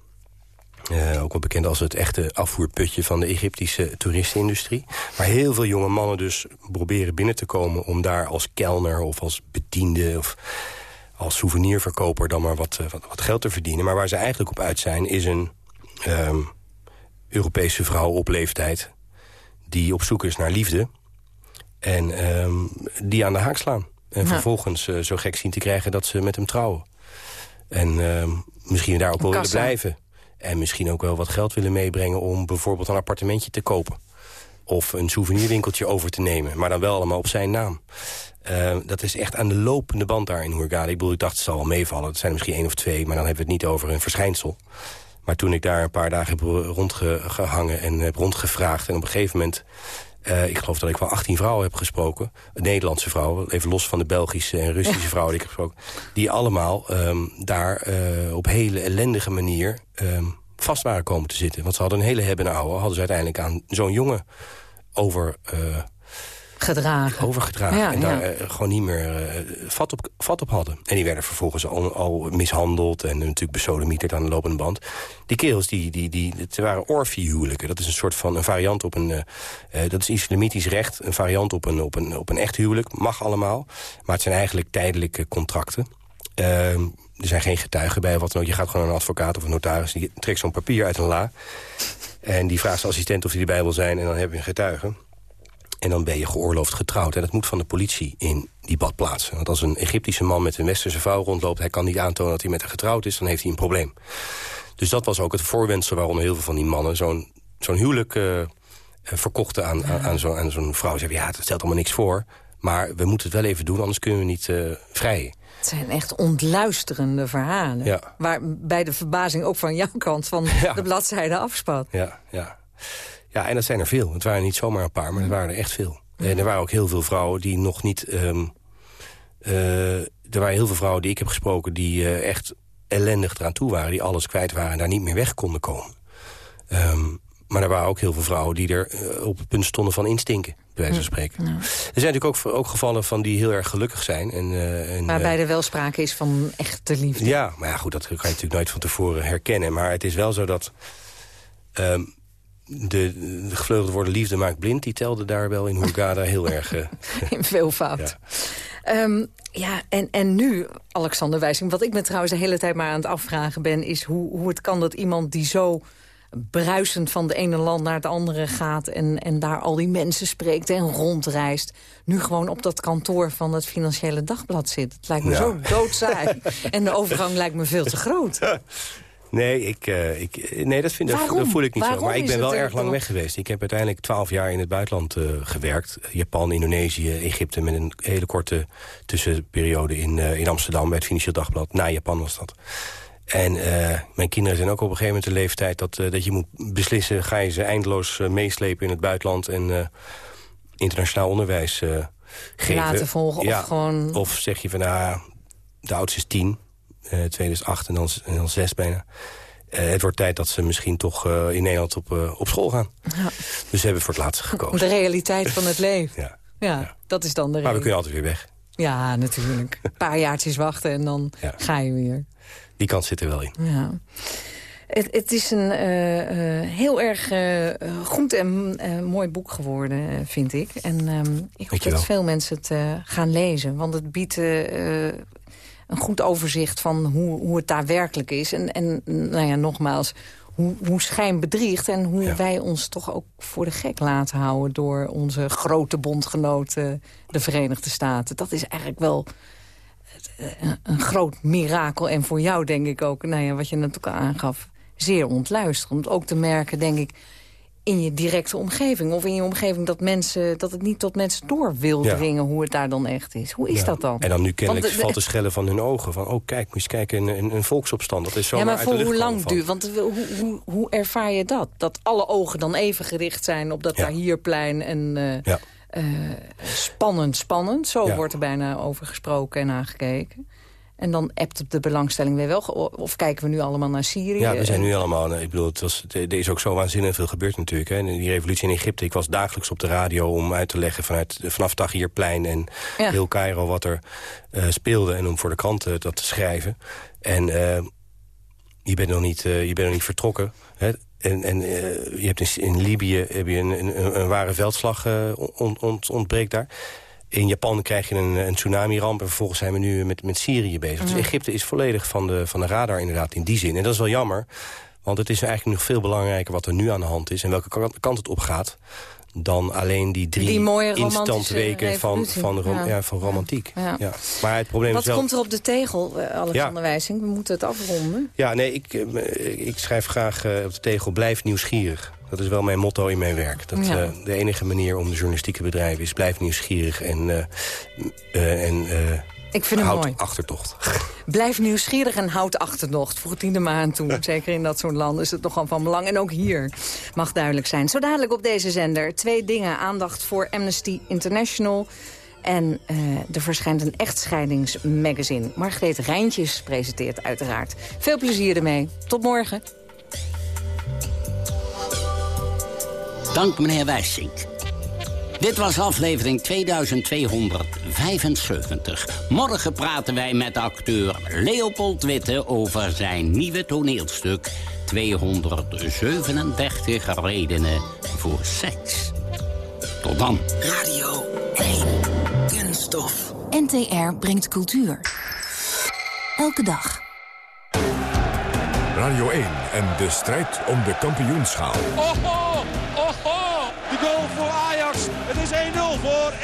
ook wel bekend als het echte afvoerputje van de Egyptische toeristenindustrie. Waar heel veel jonge mannen dus proberen binnen te komen... om daar als kelner of als bediende... of als souvenirverkoper dan maar wat, wat, wat, geld te verdienen. Maar waar ze eigenlijk op uit zijn is een um, Europese vrouw op leeftijd... die op zoek is naar liefde en um, die aan de haak slaan. En ja. vervolgens uh, zo gek zien te krijgen dat ze met hem trouwen. En um, misschien daar ook wel willen blijven. En misschien ook wel wat geld willen meebrengen... om bijvoorbeeld een appartementje te kopen. Of een souvenirwinkeltje over te nemen. Maar dan wel allemaal op zijn naam. Uh, dat is echt aan de lopende band daar in Hurghada. Ik bedoel, ik dacht het zal wel meevallen. Het zijn er misschien één of twee, maar dan hebben we het niet over een verschijnsel. Maar toen ik daar een paar dagen heb rondgehangen en heb rondgevraagd... en op een gegeven moment, uh, ik geloof dat ik wel 18 vrouwen heb gesproken... Nederlandse vrouwen, even los van de Belgische en Russische *laughs* vrouwen die ik heb gesproken... die allemaal um, daar uh, op hele ellendige manier um, vast waren komen te zitten. Want ze hadden een hele hebben en ouwe, hadden ze uiteindelijk aan zo'n jongen over gedragen. overgedragen. Ja, en daar ja. uh, gewoon niet meer uh, vat, op, vat op hadden. En die werden vervolgens al, al mishandeld en natuurlijk besodemieterd aan de lopende band. Die kerels, die, die, die, het waren orfiehuwelijken. Dat is een soort van een variant op een... Uh, dat is islamitisch recht, een variant op een, op, een, op een echt huwelijk. Mag allemaal. Maar het zijn eigenlijk tijdelijke contracten. Ehm, er zijn geen getuigen bij, wat dan ook. Je gaat gewoon naar een advocaat of een notaris. Die trekt zo'n papier uit een la. En die vraagt zijn assistent of die erbij wil zijn. En dan heb je een getuige. En dan ben je geoorloofd getrouwd. En dat moet van de politie in die badplaats. Want als een Egyptische man met een westerse vrouw rondloopt... hij kan niet aantonen dat hij met haar getrouwd is, dan heeft hij een probleem. Dus dat was ook het voorwendsel waarom heel veel van die mannen... zo'n zo'n huwelijk uh, verkochten aan, aan, aan zo'n zo vrouw. Ze zeiden, ja, dat stelt allemaal niks voor. Maar we moeten het wel even doen, anders kunnen we niet uh, vrijen. Het zijn echt ontluisterende verhalen. Ja. Waar bij de verbazing ook van jouw kant van *laughs* de bladzijde afspat. Ja, ja. Ja, en dat zijn er veel. Het waren niet zomaar een paar, maar er waren er echt veel. En er waren ook heel veel vrouwen die nog niet... Um, uh, er waren heel veel vrouwen die ik heb gesproken... die uh, echt ellendig eraan toe waren. Die alles kwijt waren en daar niet meer weg konden komen. Um, maar er waren ook heel veel vrouwen die er uh, op het punt stonden van instinken. Bij wijze van spreken. Er zijn natuurlijk ook, ook gevallen van die heel erg gelukkig zijn. En, en, Waarbij er wel sprake is van echte liefde. Ja, maar ja, goed, dat kan je natuurlijk nooit van tevoren herkennen. Maar het is wel zo dat... Um, de, de woorden liefde maakt blind... die telde daar wel in Hurghada heel erg... Uh, *laughs* in veel fout. Ja. Um, ja, en, en nu, Alexander Wijsing... wat ik me trouwens de hele tijd maar aan het afvragen ben... is hoe, hoe het kan dat iemand die zo bruisend van de ene land naar het andere gaat... En, en daar al die mensen spreekt en rondreist... nu gewoon op dat kantoor van het Financiële Dagblad zit. Het lijkt me ja. zo doodzaai. *laughs* en de overgang lijkt me veel te groot. *laughs* Nee, ik, uh, ik, nee dat, vind, dat, voel ik niet Waarom zo. Maar ik ben wel erg lang weg geweest. Ik heb uiteindelijk twaalf jaar in het buitenland uh, gewerkt. Japan, Indonesië, Egypte... met een hele korte tussenperiode in, uh, in Amsterdam... bij het Financieel Dagblad. Na Japan was dat. En mijn kinderen zijn ook op een gegeven moment de leeftijd... dat, dat je moet beslissen, ga je ze eindeloos meeslepen in het buitenland... en internationaal onderwijs geven. Laten volgen ja, of gewoon... Of zeg je van, nou, de oudste is tien, tweede is acht en dan, en dan zes bijna. het wordt tijd dat ze misschien toch in Nederland op, op school gaan. Ja. Dus ze hebben voor het laatste gekozen. De realiteit van het *laughs* leven. Ja. Ja, ja. dat is dan de Maar we kunnen altijd weer weg. Ja, natuurlijk. *laughs* Een paar jaartjes wachten en dan ja. ga je weer. Die kant zit er wel in. Ja. Het, het is een heel erg goed en mooi boek geworden, vind ik. En um, ik hoop dat veel mensen het gaan lezen. Want het biedt een goed overzicht van hoe, hoe het daadwerkelijk is. En, en nou ja, nogmaals, hoe, hoe schijn bedriegt... en hoe ja. wij ons toch ook voor de gek laten houden... door onze grote bondgenoten, de Verenigde Staten. Dat is eigenlijk wel een groot mirakel. En voor jou denk ik ook, nou ja, wat je net ook aangaf... zeer ontluisterend. Ook te merken, denk ik, in je directe omgeving. Of in je omgeving dat, mensen, dat het niet tot mensen door wil dringen... Ja. hoe het daar dan echt is. Hoe is ja. dat dan? En dan nu kennelijk Want, valt te schellen van hun ogen. Van, oh kijk, moet je kijken, een, een, volksopstand. Dat is zo ja, maar voor hoe lang duurt? Want hoe, hoe, hoe ervaar je dat? Dat alle ogen dan even gericht zijn op dat ja. Tahrirplein en... Uh, ja. Uh, spannend, spannend. Zo ja. wordt er bijna over gesproken en aangekeken. En dan appt de belangstelling weer wel. Of kijken we nu allemaal naar Syrië? Ja, we zijn nu allemaal... Ik bedoel, het was, er is ook zo waanzinnig veel gebeurd natuurlijk. Hè. Die revolutie in Egypte. Ik was dagelijks op de radio om uit te leggen... Vanuit, vanaf Tahrirplein en ja. heel Cairo wat er uh, speelde. En om voor de kranten dat te schrijven. En uh, je, bent nog niet, uh, je bent nog niet vertrokken. Hè. En, en je hebt in, in Libië heb je een, een, een ware veldslag ont, ont, ontbreekt daar. In Japan krijg je een, een tsunami-ramp en vervolgens zijn we nu met, met Syrië bezig. Mm. Dus Egypte is volledig van de, van de radar inderdaad in die zin. En dat is wel jammer, want het is eigenlijk nog veel belangrijker wat er nu aan de hand is... en welke kant, het op gaat dan alleen die drie die instantweken van, van, rom, ja. Ja, van romantiek. Ja. Ja. Maar het probleem Wat is wel... komt er op de tegel, uh, Alexander Wijsing? We moeten het afronden. Ja, nee, ik, uh, ik schrijf graag uh, op de tegel blijf nieuwsgierig. Dat is wel mijn motto in mijn werk. Dat, ja. uh, de enige manier om de journalistieke bedrijven is blijf nieuwsgierig en, uh, uh, en ik vind houd het mooi. achtertocht. *laughs* Blijf nieuwsgierig en houd achtertocht. Voeg het maar aan toe. Zeker in dat soort landen is het nogal van belang. En ook hier mag duidelijk zijn. Zo dadelijk op deze zender twee dingen. Aandacht voor Amnesty International... En uh, er verschijnt een echtscheidingsmagazine. Margreet Rijntjes presenteert uiteraard. Veel plezier ermee. Tot morgen. Dank meneer Wijsink. Dit was aflevering 2275. Morgen praten wij met acteur Leopold Witte over zijn nieuwe toneelstuk... 237 redenen voor seks. Tot dan. Radio 1. Kunststof. NTR brengt cultuur. Elke dag. Radio 1 en de strijd om de kampioenschaal. Oh,